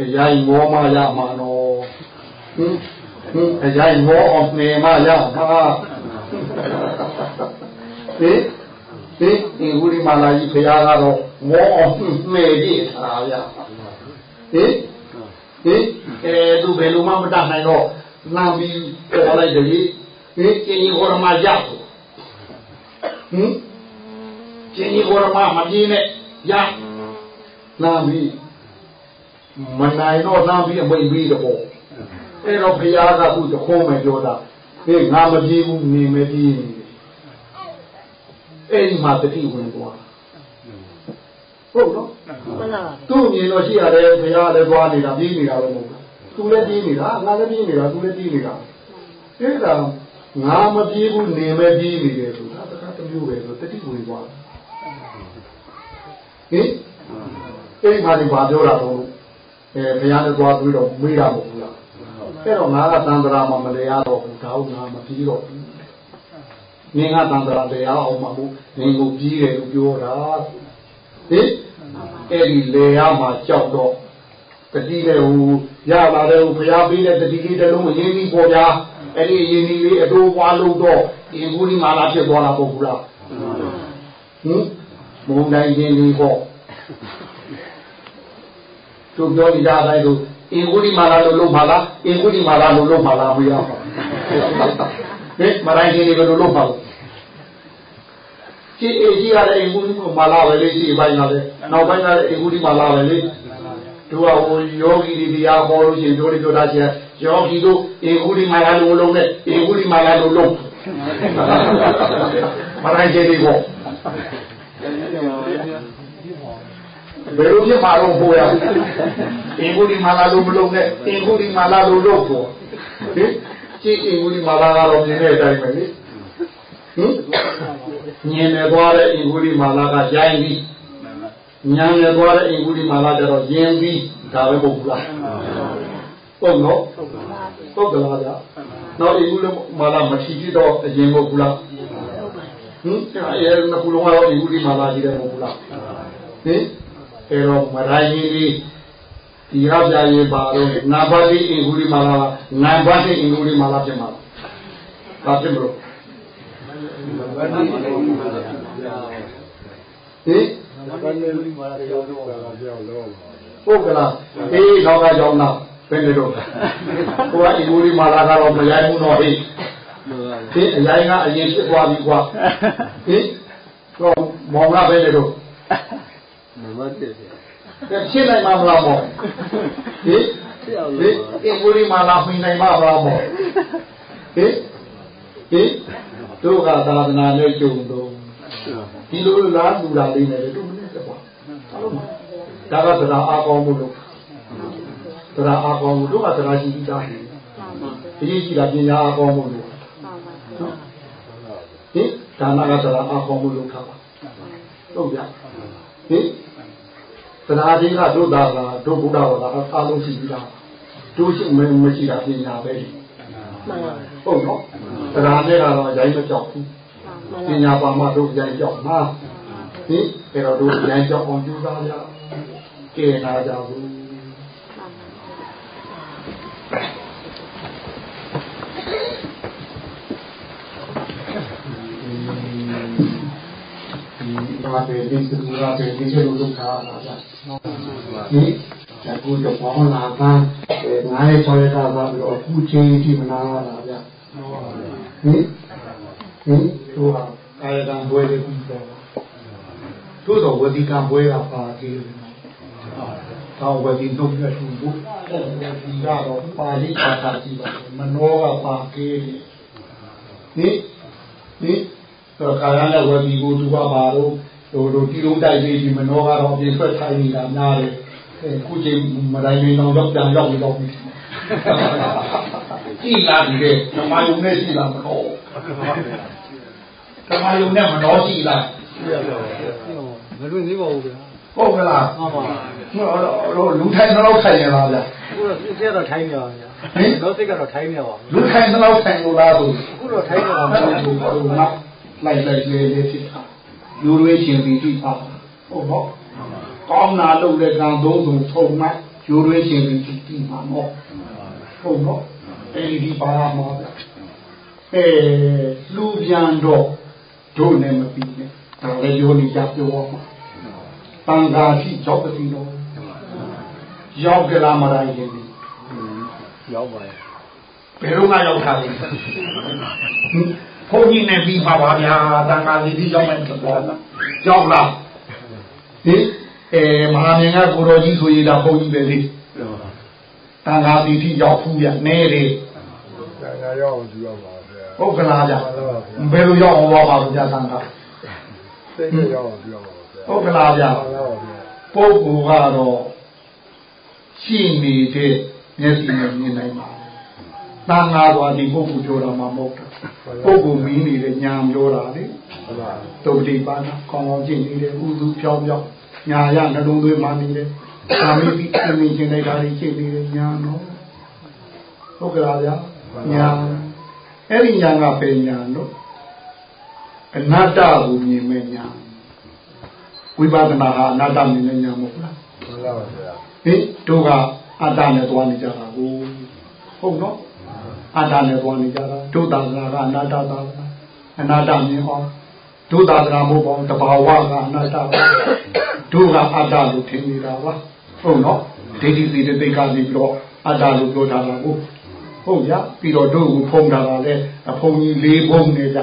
အရင်မောမရမှာနော်ဟင်ဟင်အရင်မောအောင်နေမရမှာဟင်ဒီဒီဝိရိမာလာကြီးဖရာကတော့မောအောင်နေပြတာဗျာဟင်ဟင်အဲသူဘယ်လိုမှမတတ်နိုင်တော့ လမ်းပြီးပေါ်လိုက်တယ်ကြီးဟင်ကျင်းကြီးဟောရမရောက်ဟင်ကျင်းကြီးဟောရမမပြေးနဲ့ရလမ်းပြီးမနိုင်တော့လမ်းပြီးအမိတ်ပြီးတော့အဲ့တော့ဖရာကသူ့တခုံးမယ်ပြောတာဟေးငါမပြေးဘူးနေမပြေးနေအဲ့ဒီမှာတတိဝင်သွားဟုတ်နော်မှန်ပါပါသူ့မြင်တော့ရှိရတယ်ဘုရားလည်းသွားနေတာပြီးနေတာလည်းမဟုတ်ဘူး သူလည်းပြီးနေတာငါလည်းပြီးနေတာသူလည်းပြီးနေတာအဲ့ဒါငါမပြေးဘူးနေမဲ့ပြီးနေတယ်ဆိုတာတခါတမျိုးပဲဆိုတတိဝင်သွားဟင်အဲ့ဒီမှာဒီဘာပြောတာတော့အဲဘုရားလည်းသွားပြီးတော့မေးတာမဟုတ်ဘူးလားအဲ့တော့ငါကသံဃာမှာမလဲရတော့ဘူးဒါဟုတ်ငါမပြေးတော့ဘူးမင်းကတန်ត្រာတရားအောင်မှာဘူးမင်းကိုပြီးတယ်လို့ပြောတာဟင်အဲ့ဒီလေရမှာကြောက်တော့ တတိလည်းဟိုရလာတယ်ဟိုဘုရားပေးတဲ့တတိလေးတစ်လုံးရင်းပြီးပေါ်ပြအဲ့ဒီရင်းပြီးလေးအတိုးပွားလို့တော့ဒီကူဒီမာလာဖြစ်သွားတာပေါ့ဘူးလားဟင်မုံတိုင်းရင်းပြီးပေါ့သူပြောနေကြတိုင်းဆိုအင်္ဂုလိမာလာလို့လုပ်ပါလားအင်္ဂုလိမာလာလို့လုပ်ပါလားဘုရားဟင်မတိုင်းကြီးတွေကိုလုပ်ပါလို့ရှိအေကြီးကလည်းအင်္ဂုလိမာလာပဲလေရှိပိုင်းကလည်းနောက်ပိုင်းကလည်းအင်္ဂုလိမာလာပဲလေ တို့ကဟိုယောဂီတွေတရားဟောလို့ရှိရင်တို့တွေပြောတာချင်းယောဂီတို့အင်္ဂုလိမာလာလို့လုံးနဲ့အင်္ဂုလိမာလာလို့လုံးမတိုင်းကြီးတွေပေါ့ဘယ်လိုဖြစ်မှာတော့ဟိုရအင်္ဂုလိမာလာလို့မလုံးနဲ့အင်္ဂုလိမာလာလို့လုံးပေါ့ဟင်ကြည့်အင်္ဂုလိမာလာကတော့မြင်တဲ့အတိုင်းပဲလေဟင်ညင်နေသွားတဲ့အင်္ဂုလိမာလာကရိုင်းပြီး ညံနေသွားတဲ့အင်္ဂုလိမာလာကျတော့ယင်ပြီးဒါပဲပုတ်ဘူးလားဟုတ်နော်ဟုတ်ကလားဗျာနောက်အင်္ဂုလိမာလာမထီကြည့်တော့အရင်ပုတ်ဘူးလားဟင်အဲနကူလုံးကတော့အင်္ဂုလိမာလာကြီးတယ်မဟုတ်ဘူးလားဟင်အဲတော့မရိုင်းကြီးဒီရပြရေးပါတော့နာဘတိအင်္ဂုလိမာလာနာဘတိအင်္ဂုလိမာလာဖြစ်မှာလားဒါဖြစ်မလို့ဟင် ဘယ်နဲ့လိမာပြောတော့ပြောလို့ဟုတ်ကလားအေးတော့ကကြောင်းနာဘယ်နဲ့တော့ကိုကအင်္ဂုလိမာလာကတော့မရိုင်းဘူးတော့ဟေးဒီအရင်ကအရင်ဖြစ်သွားပြီကွာဟင်တော့မောင်ကဘယ်နဲ့တော့နံပါတ်1ဟဖြစ်နိုင်မှာမလားပေါ့ဟင်ဟင်အင်္ဂုလိမာလာမှင်နိုင်မှာမလားပေါ့ဟင်ဟင်တို့ကသာသနာနဲ့ကြုံတော့ ဒီလိုလားလူတာလေးနဲ့တို့မနဲ့ကွာဒါကသရာအားကောင်းမှုလို့သရာအားကောင်းမှုတို့ကသရာရှိပြီးသားအရေးကြီးတာပညာအားကောင်းမှုလို့နော်ဟင်ဒါနကသရာအားကောင်းမှုလို့ထားပါဟုတ်ကြဟင်သရာကြီးကတို့သာကတို့ဘုရားဝါဒအားလုံးရှိပြီးသားတို့ရှိမမရှိတာပညာပဲဟုတ်နော်သရာနဲ့ကတော့အရင်မကြောက်ဘူး ပညာပါမှတို့အရင်ကြောက်မှာဟင်အဲ့တော့တို့အရင်ကြောက်အောင်ကြိုးစားကြကဲနာကြဘူးပါတယ်ဒီစကူရာတဲ့ဒီလိုလုပ်တာလားဗျာဒီအခုတော့ပေါင်းလာတာငါးရဲ့၆ရက်ကပါပြီးတော့အခုချင်းဒီမနာလားဗျာဟင် ဟင်တို့ဟာကာယကံဘွဲလေးပြီးတော့တို့တော့ဝတိကံဘွဲကပါသေးတယ်သောဝတိတို့ပြထူဖို့ဒီကတော့ပါဠိဘာသာကြည့်ပါမနောကပါကေးဟင်ဟင်တော့ကာယနဲ့ဝတိကိုသူကပါတော့တို့တို့တီလုံးတိုက်လေးဒီမနောကတော့အပြင်ထွက်ထိုင်နေတာများတယ်အဲခုချိန်မတိုင်းနေတော့တော့ပြန်ရောက်ပြီးတော့ပြီကြည်လာပြီလေဓမ္မယုံနဲ့ရှိလာမလို့ ဓမ္မယုံနဲ့မနောရှိလာမလွင်သေးပါဘူးဗျာဟုတ်ကလားမှန်ပါတော့လူထိုင်တော့ထိုင်ရလားဗျာအခုတော့စစ်စစ်တော့ထိုင်းနေပါဗျာဟင်တော့စိတ်ကတော့ထိုင်းနေပါလူထိုင်တော့ထိုင်လို့လားဆိုအခုတော့ထိုင်းနေပါအဲ့ဒါကိုတော့နောက်လိုက်လိုက်လေးလေးဖြစ်တာလူတွေချင်းပြီးကြည့်ပါဟုတ်တော့ကောင်းနာလုပ်တဲ့ကံသုံးစုံထုံမှယူတွေချင်းပြီးကြည့်ပါတော့ဟုတ်တော့အဲဒီပါမှာဗျာအဲ လူပြန်တော့တို့လည်းမပြီးနဲ့ဒါလည်းယောနိကြပြောမှာတန်ခါရှိရောက်တဲ့တော့ရောက်ကြလားမရရင်ရောက်ပါရဲ့ဘယ်တော့မှရောက်ထားလိမ့်မယ်ဘုန်းကြီးနဲ့ပြီးပါပါဗျာတန်ခါစီပြီးရောက်မယ်ပေါ့ရောက်လားဟင်အဲမဟာမြင်ကကိုတော်ကြီးဆိုရင်ဒါဘုန်းကြီးပဲလေတန်ခါစီပြီးရောက်ဖူးရနဲလေငါရောက်အောင်ကြည့်ရပါဗျာ ဟုတ်ကလားဗျဘယ်လိုရောက်အောင်ပါပါဗျာတန်ခါစိတ်နဲ့ရောက်အောင်ကြည့်ရပါဗျာဟုတ်ကလားဗျာဟုတ်ပါဗျာပုဂ္ဂိုလ်ကတော့ရှိနေတဲ့မျက်စိနဲ့မြင်နိုင်ပါတန်ခါသွားဒီပုဂ္ဂိုလ်ပြောတာမှမဟုတ်တာပုဂ္ဂိုလ်မီးနေတဲ့ညာပြောတာလေဟုတ်ပါတုတ်တိပါဏကောင်းကောင်းကြည့်နေတယ်ဥသူဖြောင်းဖြောင်းညာရနှလုံးသွေးမှနေတယ်သာမိတိအမြင်ချင်းလိုက်တာလေးကြည့်နေတယ်ညာတော့ဟုတ်ကလားဗျာညာ အဲ့ဒီညာကပဲညာတော့အနတ္တကိုမြင်မဲ့ညာဝိပဿနာဟာအနတ္တမြင်တဲ့ညာမဟုတ်လားဟုတ်ပါဗျာဟင်တို့ကအတ္တနဲ့သွားနေကြတာကိုဟုတ်နော်အတ္တနဲ့သွားနေကြတာတို့သာသနာကအနတ္တသာသနာအနတ္တမြင်အောင်တို့သာသနာမဟုတ်ပါဘူးတဘာဝကအနတ္တပါတို့ကအတ္တလို့ထင်နေတာပါဟုတ်နော်ဒိဋ္ဌိစီတဲ့သိက္ခာစီပြီးတော့အတ္တလို့ပြောထားတာကို ဟုတ်ရပြီးတော့တို့ကိုဖုံးတာကလည်းအဖုံကြီးလေးဖုံးနေကြ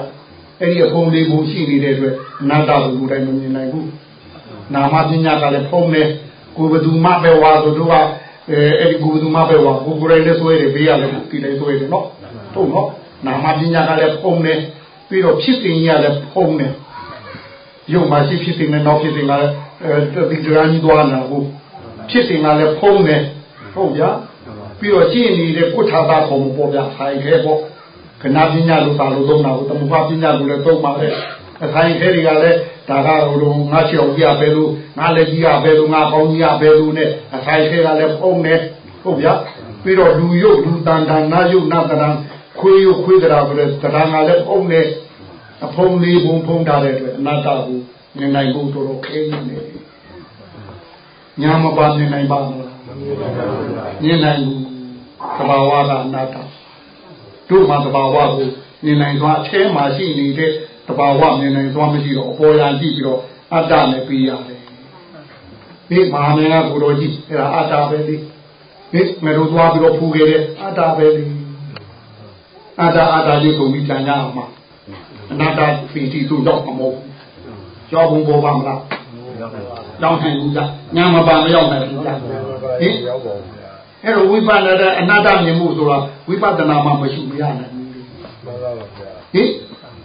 အဲ့ဒီအဖုံလေးဖုံရှိနေတဲ့အတွက်အနတ္တကိုလူတိုင်းမမြင်နိုင်ဘူးနာမပညာကလည်းဖုံးနေကိုယ်ဘယ်သူမှပဲဝါဆိုတို့ကအဲအဲ့ဒီကိုယ်ဘယ်သူမှပဲဝါကိုယ်ကိုယ်တိုင်လည်းဆွဲတယ်ဘေးရလည်းဒီတိုင်းဆွဲတယ်နော်ဟုတ်နော်နာမပညာကလည်းဖုံးနေပြီးတော့ဖြစ်စဉ်ကြီးကလည်းဖုံးနေရုပ်မရှိဖြစ်စဉ်နဲ့နောက်ဖြစ်စဉ်ကလည်းအဲဒီကြမ်းကြီးသွားနေတာကိုဖြစ်စဉ်ကလည်းဖုံးနေဟုတ်ဗျာ ပြီးတော့ရှင်းနေတဲ့ကုထာတာခုံပေါ်ဗျာဆိုင်ခဲပေါ့ခဏပညာလို့ပါလို့သုံးတာကိုတမူဖပညာကိုလည်းသုံးပါတယ်အဆိုင်ခဲတွေကလည်းဒါကဟိုလိုငါချောင်ကြီးရပဲလို့ငါလက်ကြီးရပဲလို့ငါကောင်းကြီးရပဲလို့ ਨੇ အဆိုင်ခဲကလည်းဖုံးနေဟုတ်ဗျာပြီးတော့လူရုပ်လူတန်တန်နာရုပ်နာတန်ခွေးရုပ်ခွေးကြတာဆိုတဲ့တရားငါလည်းဖုံးနေအဖုံးလေးဘုံဖုံးထားတဲ့အတွက်အနတ္တကိုမြင်နိုင်ဖို့တော်တော်ခဲနေတယ်ညာမပါမြင်နိုင်ပါဘူးမြင်နိုင်ဘူး သဘာဝကအနတ္တတို့မှာသဘာဝကိုမြင်နိုင်စွာအထဲမှာရှိနေတဲ့သဘာဝမြင်နိုင်စွာမရှိတော့အပေါ်ရန်ကြည့်ပြီးတော့အတ္တနဲ့ပြီးရတယ်ဒီမဟာမင်းကကိုတော်ကြီးအဲ့ဒါအတ္တပဲလေဒီငါတို့သွားပြီးတော့ဖူးခဲ့တဲ့အတ္တပဲလေအတ္တအတ္တလေးကုန်ပြီးကြံရအောင်မှာအနတ္တပီတိဆိုတော့မဟုတ်ဘူးကြောက်ဘုံပေါ်ပါမလားရောက်နိုင်ဘူးကြညာမပါမရောက်နိုင်ဘူးကြဟင်ရောက်ပါဘူးဗျာ အဲ့တော့ဝိပဿနာတဲ့အနာတ္တမြင်မှုဆိုတာဝိပဿနာမှမရှိမရနိုင်ဘူးလေမှန်ပါပါဗျာဟင်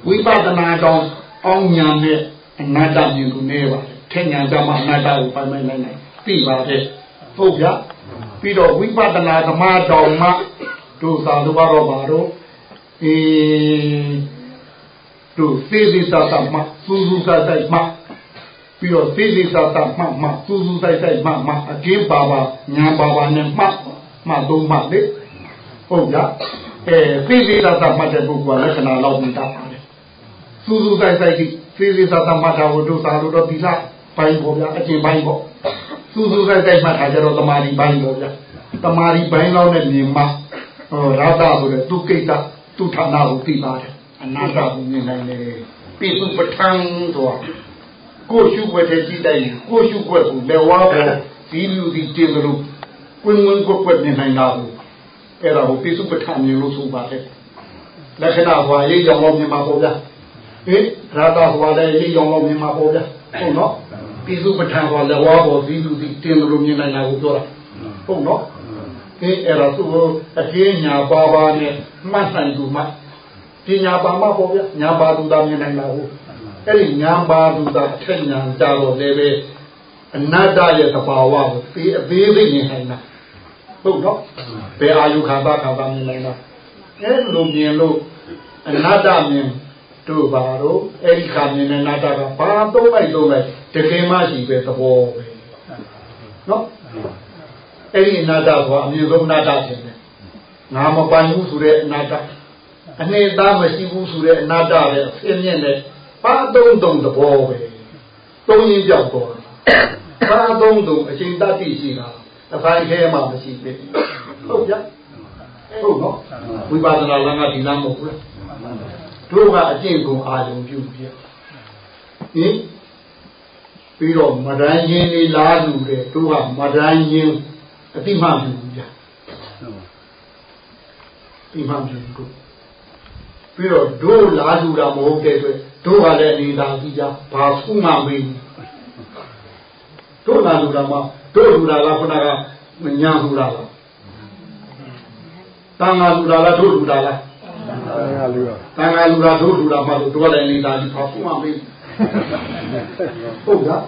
ဝိပဿနာတော့အောင်းညာနဲ့အနာတ္တမြင်သူနေပါတယ်ထက်ညာကြမှာအနာတ္တကိုပိုင်ပိုင်နိုင်နိုင်သိပါတယ်ဟုတ်ဗျာပြီးတော့ဝိပဿနာဓမ္မတော်မှတို့သာတို့ကတော့ပါတော့အေးတို့သေသေးသာသာမှစူးစူးဆိုင်ဆိုင်မှ ပြီးတော့သေသေးသာသာမှမှစူးစူးဆိုင်ဆိုင်မှမှအကျင်းပါပါညာပါပါနဲ့မှမှသုံးမှလေဟုတ်ဗျာအဲသေသေးသာသာမှတဲ့ပုဂ္ဂိုလ်ကလက္ခဏာလောက်ပြီးတာပါတယ်စူးစူးဆိုင်ဆိုင်ဒီသေသေးသာသာမှတာဝတ္ထုသာလို့တော့ဒီလားပိုင်းပေါ့ဗျာအကျင့်ပိုင်းပေါ့စူးစူးဆိုင်ဆိုင်မှတာကြတော့တမာရီပိုင်းပေါ့ဗျာတမာရီပိုင်းလောက်နဲ့မြင်မှဟောရသဆိုတဲ့သူကိစ္စသူဌာနကိုသိပါတယ်အနာတ္တကိုမြင်နိုင်တယ်ပိစုပဋ္ဌာန်းဆိုတာ ကိုယ်ရှုွက်တဲ့ကြည့်တိုင်းကိုယ်ရှုွက်ကိုလက်ဝါးပေါ်ဒီလူဒီတင်လို့ကွင်းဝင်းကွက်ကွက်မြင်နိုင်တာကိုအဲ့ဒါကိုပိစုပဋ္ဌာန်းမြင်လို့ဆိုပါတယ်လက္ခဏာဟွာရေးကြောင်လို့မြင်မှာပေါ့ဗျာဟင်ရသဟွာလည်းရေးကြောင်လို့မြင်မှာပေါ့ဗျာဟုတ်နော်ပိစုပဋ္ဌာန်းဟွာလက်ဝါးပေါ်ဒီလူဒီတင်လို့မြင်နိုင်တာကိုပြောတာဟုတ်နော်အဲအဲ့ဒါသူ့အကျဉ်းညာပါပါနဲ့မှတ်နိုင်သူမှပညာပါမပေါ့ဗျာညာပါသူသာမြင်နိုင်တာဟုတ် အဲ့ဒီညာပါသူသာအထက်ညာကြတော့လည်းပဲအနတ္တရဲ့သဘာဝကိုသိအသေးသိမြင်နိုင်တာဟုတ်တော့ဘယ်အာယုခါသာခါသာမြင်နိုင်တာအဲ့လိုမြင်လို့အနတ္တမြင်တို့ပါတော့အဲ့ဒီခါမြင်တဲ့အနတ္တကဘာသုံးလိုက်သုံးလိုက်တကယ်မှရှိပဲသဘောပဲနော်အဲ့ဒီအနာတ္တကအမြင်ဆုံးအနာတ္တဖြစ်တယ်ငါမပိုင်ဘူးဆိုတဲ့အနာတ္တအနေသားမရှိဘူးဆိုတဲ့အနာတ္တပဲအဖြစ်မြင့်တဲ့ ဘာသုံးသုံးသဘောပဲသုံးရင်ကြောက်တော့ဘာသုံးသုံးအချိန်တတ်သိရှိတာအဖိုင်ခဲမှမရှိဘူးဟုတ်ကြဟုတ်နော်ဝိပဿနာလမ်းကဒီလမ်းမဟုတ်ဘူးတို့ကအကျင့်ကုန်အာရုံပြုပြဟင်ပြီးတော့မဒန်းရင်လေးလားလူတဲ့တို့ကမဒန်းရင်အတိမပြုဘူးဗျာဒီမှပြုတို့ပြီးတော့တို့လားလူတာမဟုတ်တဲ့အတွက် တို့ကလည်းအနေသာကြည့်ကြဘာခုမှမေးဘူးတို့လားလူတာမှတို့လူတာကခုနကမညာလူတာလားတန်ဃာလူတာလားတို့လူတာလားအဲ့ဒါလူကတန်ဃာလူတာတို့လူတာမှတို့ကလည်းအနေသာကြည့်ဘာခုမှမေးဟုတ်ကဲ့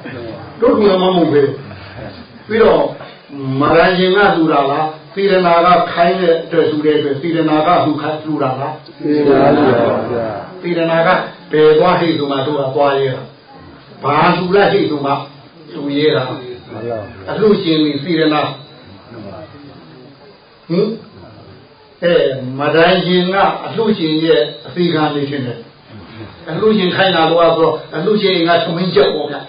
တို့လူမမဟုတ်ပဲပြီးတော့မရရင်ကလူတာလားသီရနာကခိုင်းတဲ့အတွက်လူတဲ့အတွက်သီရနာကလူခိုင်းလူတာလားသိပါပါဗျာသီရနာက ဘယ်သွားဟိဆိုမှတို့ကသွားရဲတာဘာလူလိုက်ဟိဆိုမှလူရဲတာမှန်ပါအလှရှင်ကြီးသီရနာဟင်အဲမရရင်ကအလှရှင်ရဲ့အသေးခံလေးဖြစ်နေအလှရှင်ခိုင်းတာတော့ဆိုအလှရှင်ကသမင်းချက်ပေါ့ဗျာ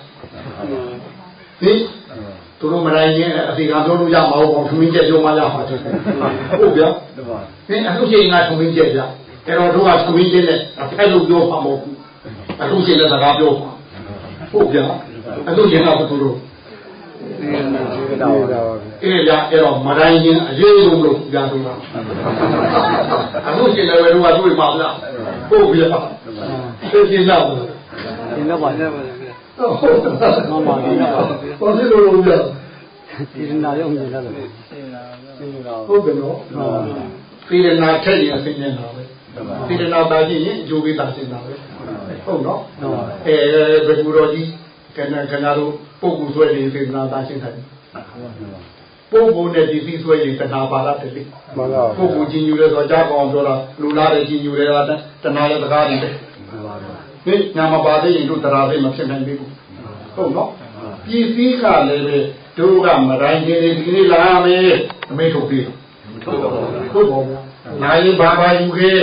ဟင်သူတို့မရရင်အသေးခံပြောလို့ရမှာပေါ့သမင်းချက်ပြောမှရမှာဟုတ်ဗျာဟင်အခုချိန်ကထုံင်းကျက်ကြအဲ့တော့တို့ကထုံင်းကျက်နဲ့အဖက်လို့ပြောမှာမဟုတ်ဘူး အခုချိန်နဲ့စကားပြောမှာဟုတ်ဗျာအခုချိန်ကဘယ်လိုလုပ်သိတာပါဗျာအေးဗျာအဲ့တော့မတိုင်းချင်းအရေးဆုံးလို့ကြာတော့တာအခုချိန်လည်းတို့ကတွေ့မှာဗျာဟုတ်ဗျာသိကျင်တော့ဒီတော့ပါနဲ့ဟုတ်ဘာဖြစ်လို့လို့ဗျာဒီနာရုံမြင်တယ်လို့ဟုတ်တယ်နော်ပြည်ရနာထက်ရင်အသိဉာဏ်တာပဲပြည်ရနာပါကြည့်ရင်အကျိုးပေးတာရှင်းတာပဲ ဟုတ်နော်ဟုတ်ပါအဲဘယ်ကူတော်ကြီးကနခဏတို့ပုဂ္ဂိုလ်ဆွဲနေစေနာသာရှင်းတယ်ပုဂ္ဂိုလ်နဲ့ဒီစီဆွဲရင်တဏှာပါလာတယ်လေမှန်ပါပုဂ္ဂိုလ်ကြီးညူတယ်ဆိုတော့ကြားကောင်ပြောတာလူလာတယ်ကြီးညူတယ်ကတဏှာရဲ့စကားတွေပဲဒီညာမပါသေးရင်တို့တရားသိမဖြစ်နိုင်သေးဘူးဟုတ်နော်ပြည်စည်းကလည်းပဲတို့ကမတိုင်းကြီးလေးဒီနေ့လာမယ်အမိထုတ်ပြီးဟုတ်ပါဘူးနိုင်ဘာဘာယူခဲ့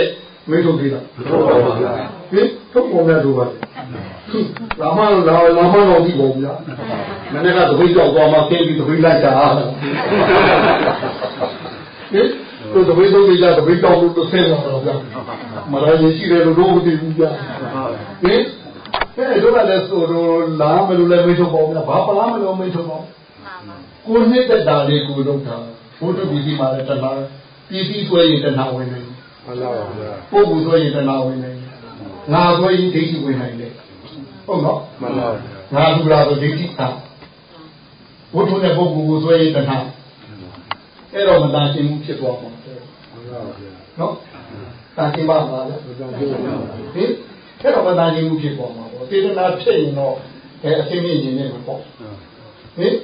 မိထုတ်ပြီးတော့ဟုတ်ပါဗျာ ဟင်ထုတ်ပေါ်မဲ့တို့ပါလာမလာလာမတော့ဒီပေါ့ဗျာမနေ့ကတပိတ်ကြောက်သွားမှသိပြီးတပိတ်လိုက်တာဟင်ကိုတပိတ်တော့ကြတပိတ်ကြောက်လို့ဆင်းလာတော့ဗျာမလာရင်ရှိတယ်လို့တော့မသိဘူးဗျာဟင်အဲတို့ကလည်းဆိုတော့လာမလို့လည်းမေးထုတ်ပေါ့ဗျာဘာပါလာမလို့မေးထုတ်ပေါ့ကိုနှစ်သက်တာလေးကိုလုပ်တာဘုဒ္ဓဘီစီမှာလည်းတလားပြည်စည်းဆွဲရင်တဏှာဝင်နေမှန်ပါဗျာပုဂ္ဂိုလ်ဆွဲရင်တဏှာဝင်နေ ငါဆွဲရင်ဒိဋ္ဌိဝင်နိုင်တယ်ဟုတ်နော်မှန်ပါဗျာငါလူလားဆိုဒိဋ္ဌိသာဝိထုနဲ့ပုဂ္ဂိုလ်ကိုဆွဲရတဏှာအဲ့တော့မတန်ရှင်းမှုဖြစ်သွားမှာမှန်ပါဗျာနော်တန်ရှင်းပါမလားဘုရားပြောတာဟင်အဲ့တော့မတန်ရှင်းမှုဖြစ်သွားမှာပေါ့စေတနာဖြစ်ရင်တော့အဲအသိမြင်ရင်လည်းမပေါ့ဟင်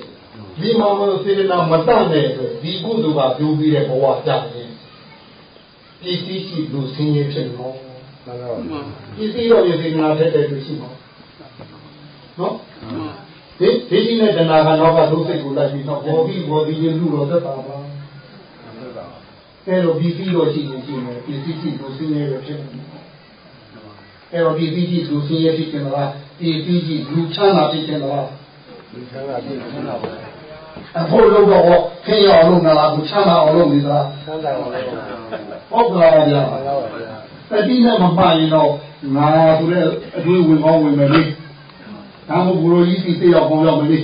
ဒီမှာမစေတနာမတတ်တဲ့အတွက်ဒီကုသိုလ်ကပြုပြီးတဲ့ဘဝကြတယ်ပစ္စည်းရှိလူဆင်းရဲဖြစ်တော့ မှန်ပါဗျာပစ္စည်းတော့ရစေတနာထက်တဲ့သူရှိမှာနော်ဒီဒီဒီနဲ့တဏှာကတော့ကဒုစိတ်ကိုလိုက်ပြီးတော့ဘောပြီးဘောပြီးရင်လူတော့သက်တာပါအဲ့လိုပစ္စည်းတော့ရှိရင်ရှိမယ်ပစ္စည်းရှိလူဆင်းရဲပဲဖြစ်နေတယ်အဲ့တော့ပစ္စည်းရှိလူဆင်းရဲဖြစ်နေတာပစ္စည်းရှိလူချမ်းသာဖြစ်နေတာဒီဆန္ဒပြည့်ဆန္ဒပါအဖို့လို့တော့ခင်ရအောင်လုပ်လာဘူးချမ်းသာအောင်လုပ်နေတာဆန္ဒပါလို့ဟုတ်ကလားဗျာမှန်ပါဗျာ တတိနဲ့မပါရင်တော့ငါဆိုတဲ့အတွေးဝင်ကောင်းဝင်မယ်လေဒါမှမဟုတ်ကိုလိုကြီးစီသိရောက်ကောင်းရောက်မယ်လေ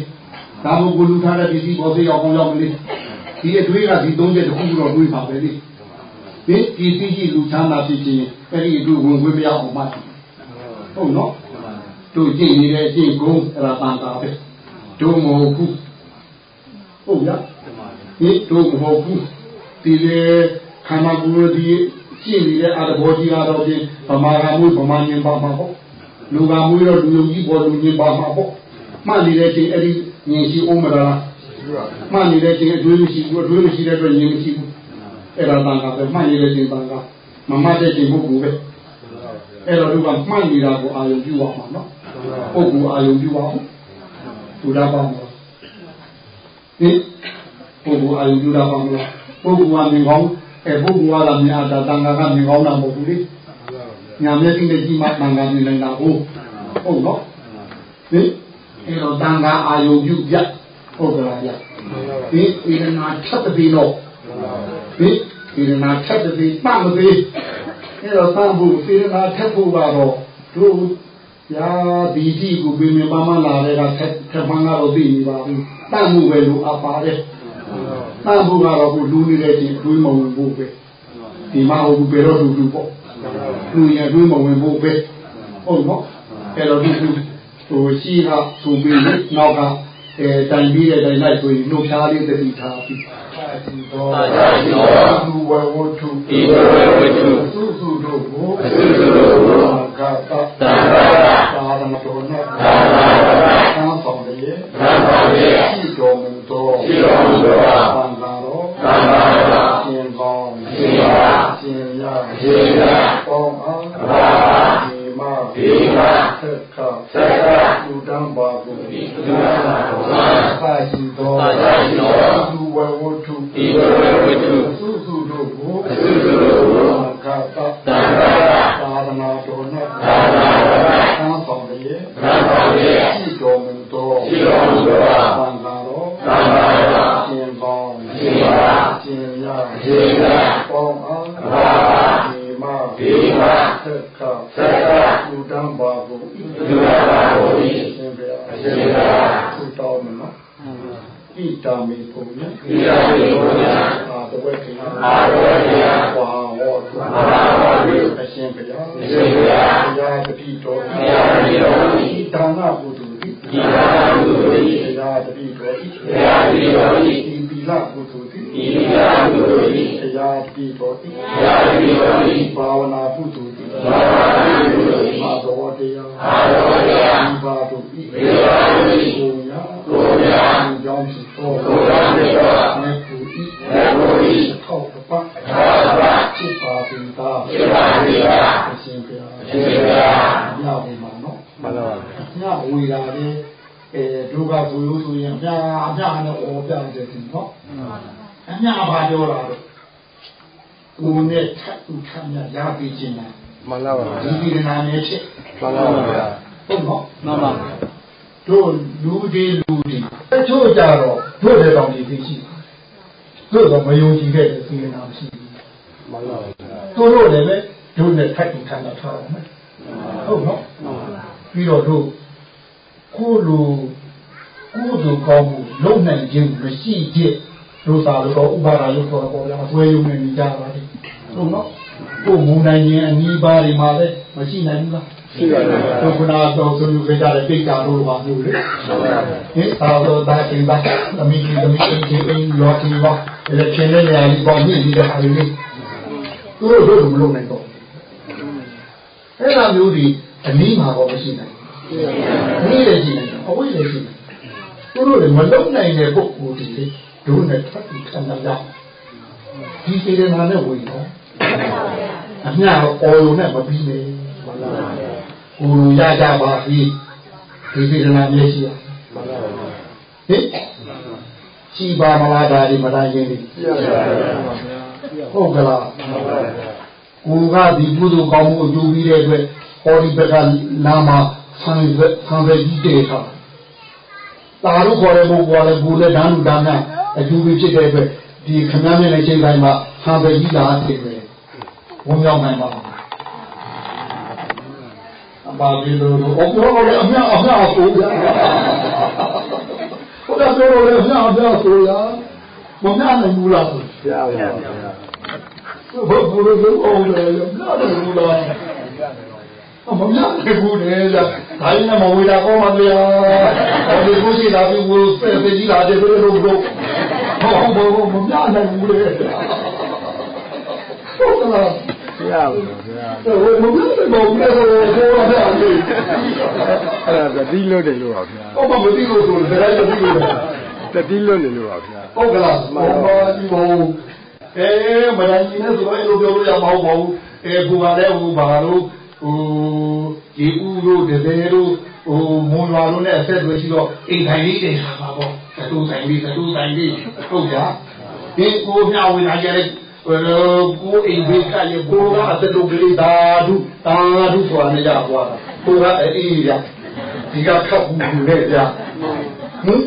ဒါမှမဟုတ်ကိုလူထားတဲ့ပစ္စည်းပေါ်သိရောက်ကောင်းရောက်မယ်လေဒီအတွေးကဒီသုံးချက်တစ်ခုတော့တွေးပါပဲလေဒီပစ္စည်းကြီးလူချမ်းသာဖြစ်ခြင်းအဲ့ဒီအတွေးဝင်ခွင့်မရအောင်မှဟုတ်နော်တို့ကြည့်နေတဲ့အကျင့်ကုန်းအဲ့ဒါတန်တာပဲတို့မဟုတ်ဘူးဟုတ်ရဒီတို့မဟုတ်ဘူးဒီလေခန္ဓာကိုယ်ဒီ ကြည့်နေတဲ့အတဘောကြီးကတော့ဒီဗမာကမှုဗမာညင်ပါမှာပေါ့လူကမှုတော့လူယုံကြီးပေါ်လူညင်ပါမှာပေါ့မှန်နေတဲ့အချိန်အဲ့ဒီညင်ရှိအောင်မလားမှန်နေတဲ့အချိန်အတွေးမရှိဘူးအတွေးမရှိတဲ့အတွက်ညင်မရှိဘူးအဲ့ဒါတန်ခါပဲမှန်နေတဲ့အချိန်တန်ခါမမှတ်တဲ့အချိန်ပုဂ္ဂိုလ်ပဲအဲ့တော့သူကမှန်နေတာကိုအာယုံပြုရမှာနော်ပုဂ္ဂိုလ်အာယုံပြုပါဦးသူရပါမှာဟင်ပုဂ္ဂိုလ်အာယုံပြုရပါမလားပုဂ္ဂိုလ်ကမြင်ကောင်း အဲပုဂ္ဂိုလ်ကလည်းမြင်အတာတန်ခါကမြင်ကောင်းတာမဟုတ်ဘူးလေညာမျက်စိနဲ့ကြည့်မှတန်ခါမြင်နေတာဟုတ်ဟုတ်နော်ဟင်အဲ့တော့တန်ခါအာယုံပြုပြဟုတ်ကလားဗျဒီဣရနာချက်တည်းတော့ဒီဣရနာချက်တည်းမှမသေးအဲ့တော့သံဖို့ဣရနာထက်ဖို့ကတော့တို့ရာဒီကြည့်ကိုပြင်မမလာတဲ့ကထက်ထက်မှန်းကတော့သိနေပါဘူးတန်မှုပဲလို့အပ်ပါတယ် တန်ဖို့ကတော့ခုလူနေတဲ့ချင်းအတွေးမဝင်ဖို့ပဲဒီမှာဟိုဘယ်တော့လူလူပေါ့လူရအတွေးမဝင်ဖို့ပဲဟုတ်နော်အဲ့တော့ဒီဟိုရှိကသူပြီးနောက်ကအဲတိုင်ပြီးတဲ့တိုင်လိုက်ဆိုရင်နှုတ်ဖြားလေးတတိထားပြီးအာဒီတော်လူဝဝတ္ထုဤဝဝဝတ္ထုသုစုတို့ကိုအစုစုတို့ကိုကတ္တသံဃာသာသနာတော်နဲ့သာသနာတော်၌သံဆောင်ရဲ့သံဃာရဲ့ရှိတော်မူသောရှိတော် မူသောသံဃာတော်သံဃာတော်ရှင်ကောင်းရှင်ကောင်းရှင်ရရှင်ရပေါင်းအားပေါင်းအားဒီမဒီမသက်ခသက်ခလူတန်းပါကိုဒီလူနာတော်မှာသာရှိတော်သာရှိသောလူဝဝတ္ထုဤဝဝဝတ္ထုသုစုတို့ကိုအစုစုတို့ကိုကတ္တသံဃာသာသနာတော်နဲ့ သာသနာတော်၌ သံဆောင်ရဲ့ သံဃာရဲ့ ရှိတော်မူသော ရှိတော်မူသော သံဃာတော် သံဃာတော် ရှင်ကောင်း ရှင်ရ ရှင်ရ ရှင်ရ ပေါင်းအား ပေါင်းအား ဒီမ ဒီမ သက်ခ သက်ခ လူတန်းပါကို လူနာတော်၏ ရှင်ဗျာ ရှင်ဗျာ သူတော်မနော်ဣတာမေပုံည ဤရာတိဘုရား အာတဝက်ခေ အာရဝတိယ ဝါဟောတု ဝါဟောတု အရှင်ဗျာ အရှင်ဘုရား ဘုရားတတိတော် ဘုရားတတိတော်၏ ဣဒါနပုတုတိ ဤသာသကုသိုလ် ဘုရားတတိတော် ဘုရားတတိတော်၏ ဤပီလပုတုတိ ဤသာကုသိုလ် ဘုရားတတိတော် ဘုရားတတိတော်၏ ဘာဝနာပုတုတိ ဘာဝနာကုသိုလ် အာတော်တရား အာရောတရား ဒီပါတုဤ ဝိပါဒုတိ ကိုညာ ကိုညာ ကြောင့်ဖြစ်သော ကိုယ်တော်ဖြစ်သော မေပုဤ မေဖို့ဤ ထောက်ပတ် သာသနာ ဖြစ်ပါပင်သာ ဖြစ်ပါစေပါ အရှင်ဘုရား အရှင်ဘုရား ညဝေမှာနော် မှန်ပါဗျာ ညဝေတာလေအဲဒုက္ခဆိုလို့ဆိုရင်အများအများနဲ့ဩပြတယ်ဒီနော်အများဘာပြောတာတော့ကိုယ်နဲ့ထပ်သူထ ပ်မြတ်ရပြီးခြင်းလားမှန်ပါဗျာဒီဒီနာနဲ့ဖြစ်မှန်ပါဗျာဟုတ်နော်မှန်ပါတို့လူဒီလူဒီတချို့ကြတော့တို့တဲ့တောင်ကြီးသိရှိတို့တော့မယုံကြည်တဲ့စေနာမရှိဘူးမှန်ပါဗျာတို့တို့လည်းပဲတို့နဲ့ထပ်ပြီးခံတာထားအောင်မယ်ဟုတ်နော်ပြီးတော့တို့ကိုလူကိုလူကောင်းမှုလုံနိုင်ခြင်းမရှိခြင်းတို့သာလို့တော့ဥပါဒာရုပ်တော်ပေါ်ရအသွဲယုံနေကြပါလိမ့်ဟုတ်နော် ကိုမူနိုင်ခြင်းအနီးပါးတွေမှာလည်းမရှိနိုင်ဘူးလားရှိပါရဲ့ဗျာဘုခုနာတော်ဆိုယူခဲ့ကြတဲ့တိတ်တာတို့ပါမျိုးလေဟင်သာတော့တာကင်တာအမိကြီးသမီးချင်းချင်းရောတီပါအဲ့ချင်းနဲ့နေရာကြီးပေါ့မြည်ပြီးတဲ့ဟာလေးသူတို့တို့မလုပ်နိုင်တော့အဲ့လိုမျိုးဒီအနည်းမှာတော့မရှိနိုင်ဘူးနည်းလည်းရှိနိုင်တယ်အဝိလည်းရှိနိုင်သူတို့လည်းမလုံနိုင်တဲ့ပုဂ္ဂိုလ်တွေတို့နဲ့ထပ်ပြီးခံရတာဒီစေတနာနဲ့ဝင်တော့ အမြတ်တော့အော်ရုံနဲ့မပြီးနဲ့ကိုလိုရကြပါပြီဒီစေတနာမျက်ရှိရဟင်ရှိပါမလားဒါဒီမတိုင်းရင်ဒီရှိပါရဲ့ဗျာဟုတ်ကလားကိုကဒီကုသိုလ်ကောင်းမှုအကျိုးပြီးတဲ့အတွက်ဟောဒီဘက်ကနာမှာဆံဆံပဲကြီးတဲ့အခါတာတို့ခေါ်တဲ့ဘုရားလည်းဘူလည်းဓာတ်လူဓာတ်များအကျိုးပြီးဖြစ်တဲ့အတွက်ဒီခမည်းနဲ့ချိန်တိုင်းမှာ ဆံပဲကြီးလာတယ်ပဲဝန်ရောက်နိုင်ပါအပါဒီလိုတော့အပြောလို့အမြအမြဆိုရဟုတ်တယ်ပြောလို့အမြအမြဆိုရမမြနိုင်ဘူးလားဗျာဗျာဘယ်ဘယ်လိုအောင်လဲမရတယ်ဘူးလားအမမရတယ်ဘူးလေကြာဒါရင်မဝေတာကောင်းပါဗျာဟောဒီကိုရှိလာပြီးဝိုးဖဲ့ဖဲ့ကြီးလာတယ်ဘယ်လိုလုပ်ဟောဘောဘောမမြနိုင်ဘူးလေ ဟုတ်ကလားဗျာဗျာဟိုမမြနိုင်တော့ဘူးလေဟိုဟိုရတဲ့အနေအဲ့ဒါတတိလွတ်တယ်လို့ပါဗျာဟောမမသိလို့ဆိုတယ်ဒါလည်းသိလို့တတိလွတ်တယ်လို့ပါဗျာဟုတ်ကလားမောပါဒီဘောအဲမဒန်ကြီးနဲ့ဆိုတော့အဲ့လိုပြောလို့ရမှာမဟုတ်ပါဘူးအဲဘူပါလဲဟိုဘာလို့ဟိုဒီဦးတို့တည်းတို့ဟိုမွန်ရွာတို့နဲ့အဆက်အသွယ်ရှိတော့အိမ်တိုင်းလေးတင်ထားပါပေါ့သတူတိုင်းလေးသတူတိုင်းလေးဟုတ်ကြဒီကိုမြဝေနာကြတဲ့ဟို ကိုအိမ်ဘေးကရေကိုကအသက်တို့ကလေးသာဓုသာဓုဆိုတာနဲ့ရပွားတာကိုကအေးရဒီကခတ်ဘူးနဲ့ဗျာဟင်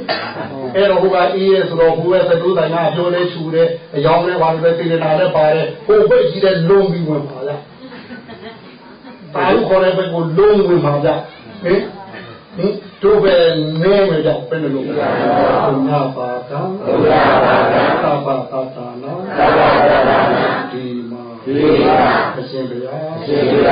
အဲ့တော့ဟိုကအေးရဆိုတော့ဟိုကသတူတိုင်းကပြောလဲချူတယ်အယောင်းလဲပါလဲပြည်နေတာလည်းပါတယ်ဟိုဘက်ကြီးတဲ့လုံးပြီးဝင်ပါလားတာလူခေါ်တဲ့ဘက်ကိုလုံးဝင်ပါကြဟင်ဟင်တို့ပဲနေမယ်ကြောင့်ဘယ်လိုလုပ်လဲဘုရားပါကံဘုရားပါကံသဗ္ဗတတာနာသဗ္ဗတတာနာဒီမှာဒီမှာအရှင်ဘု ရား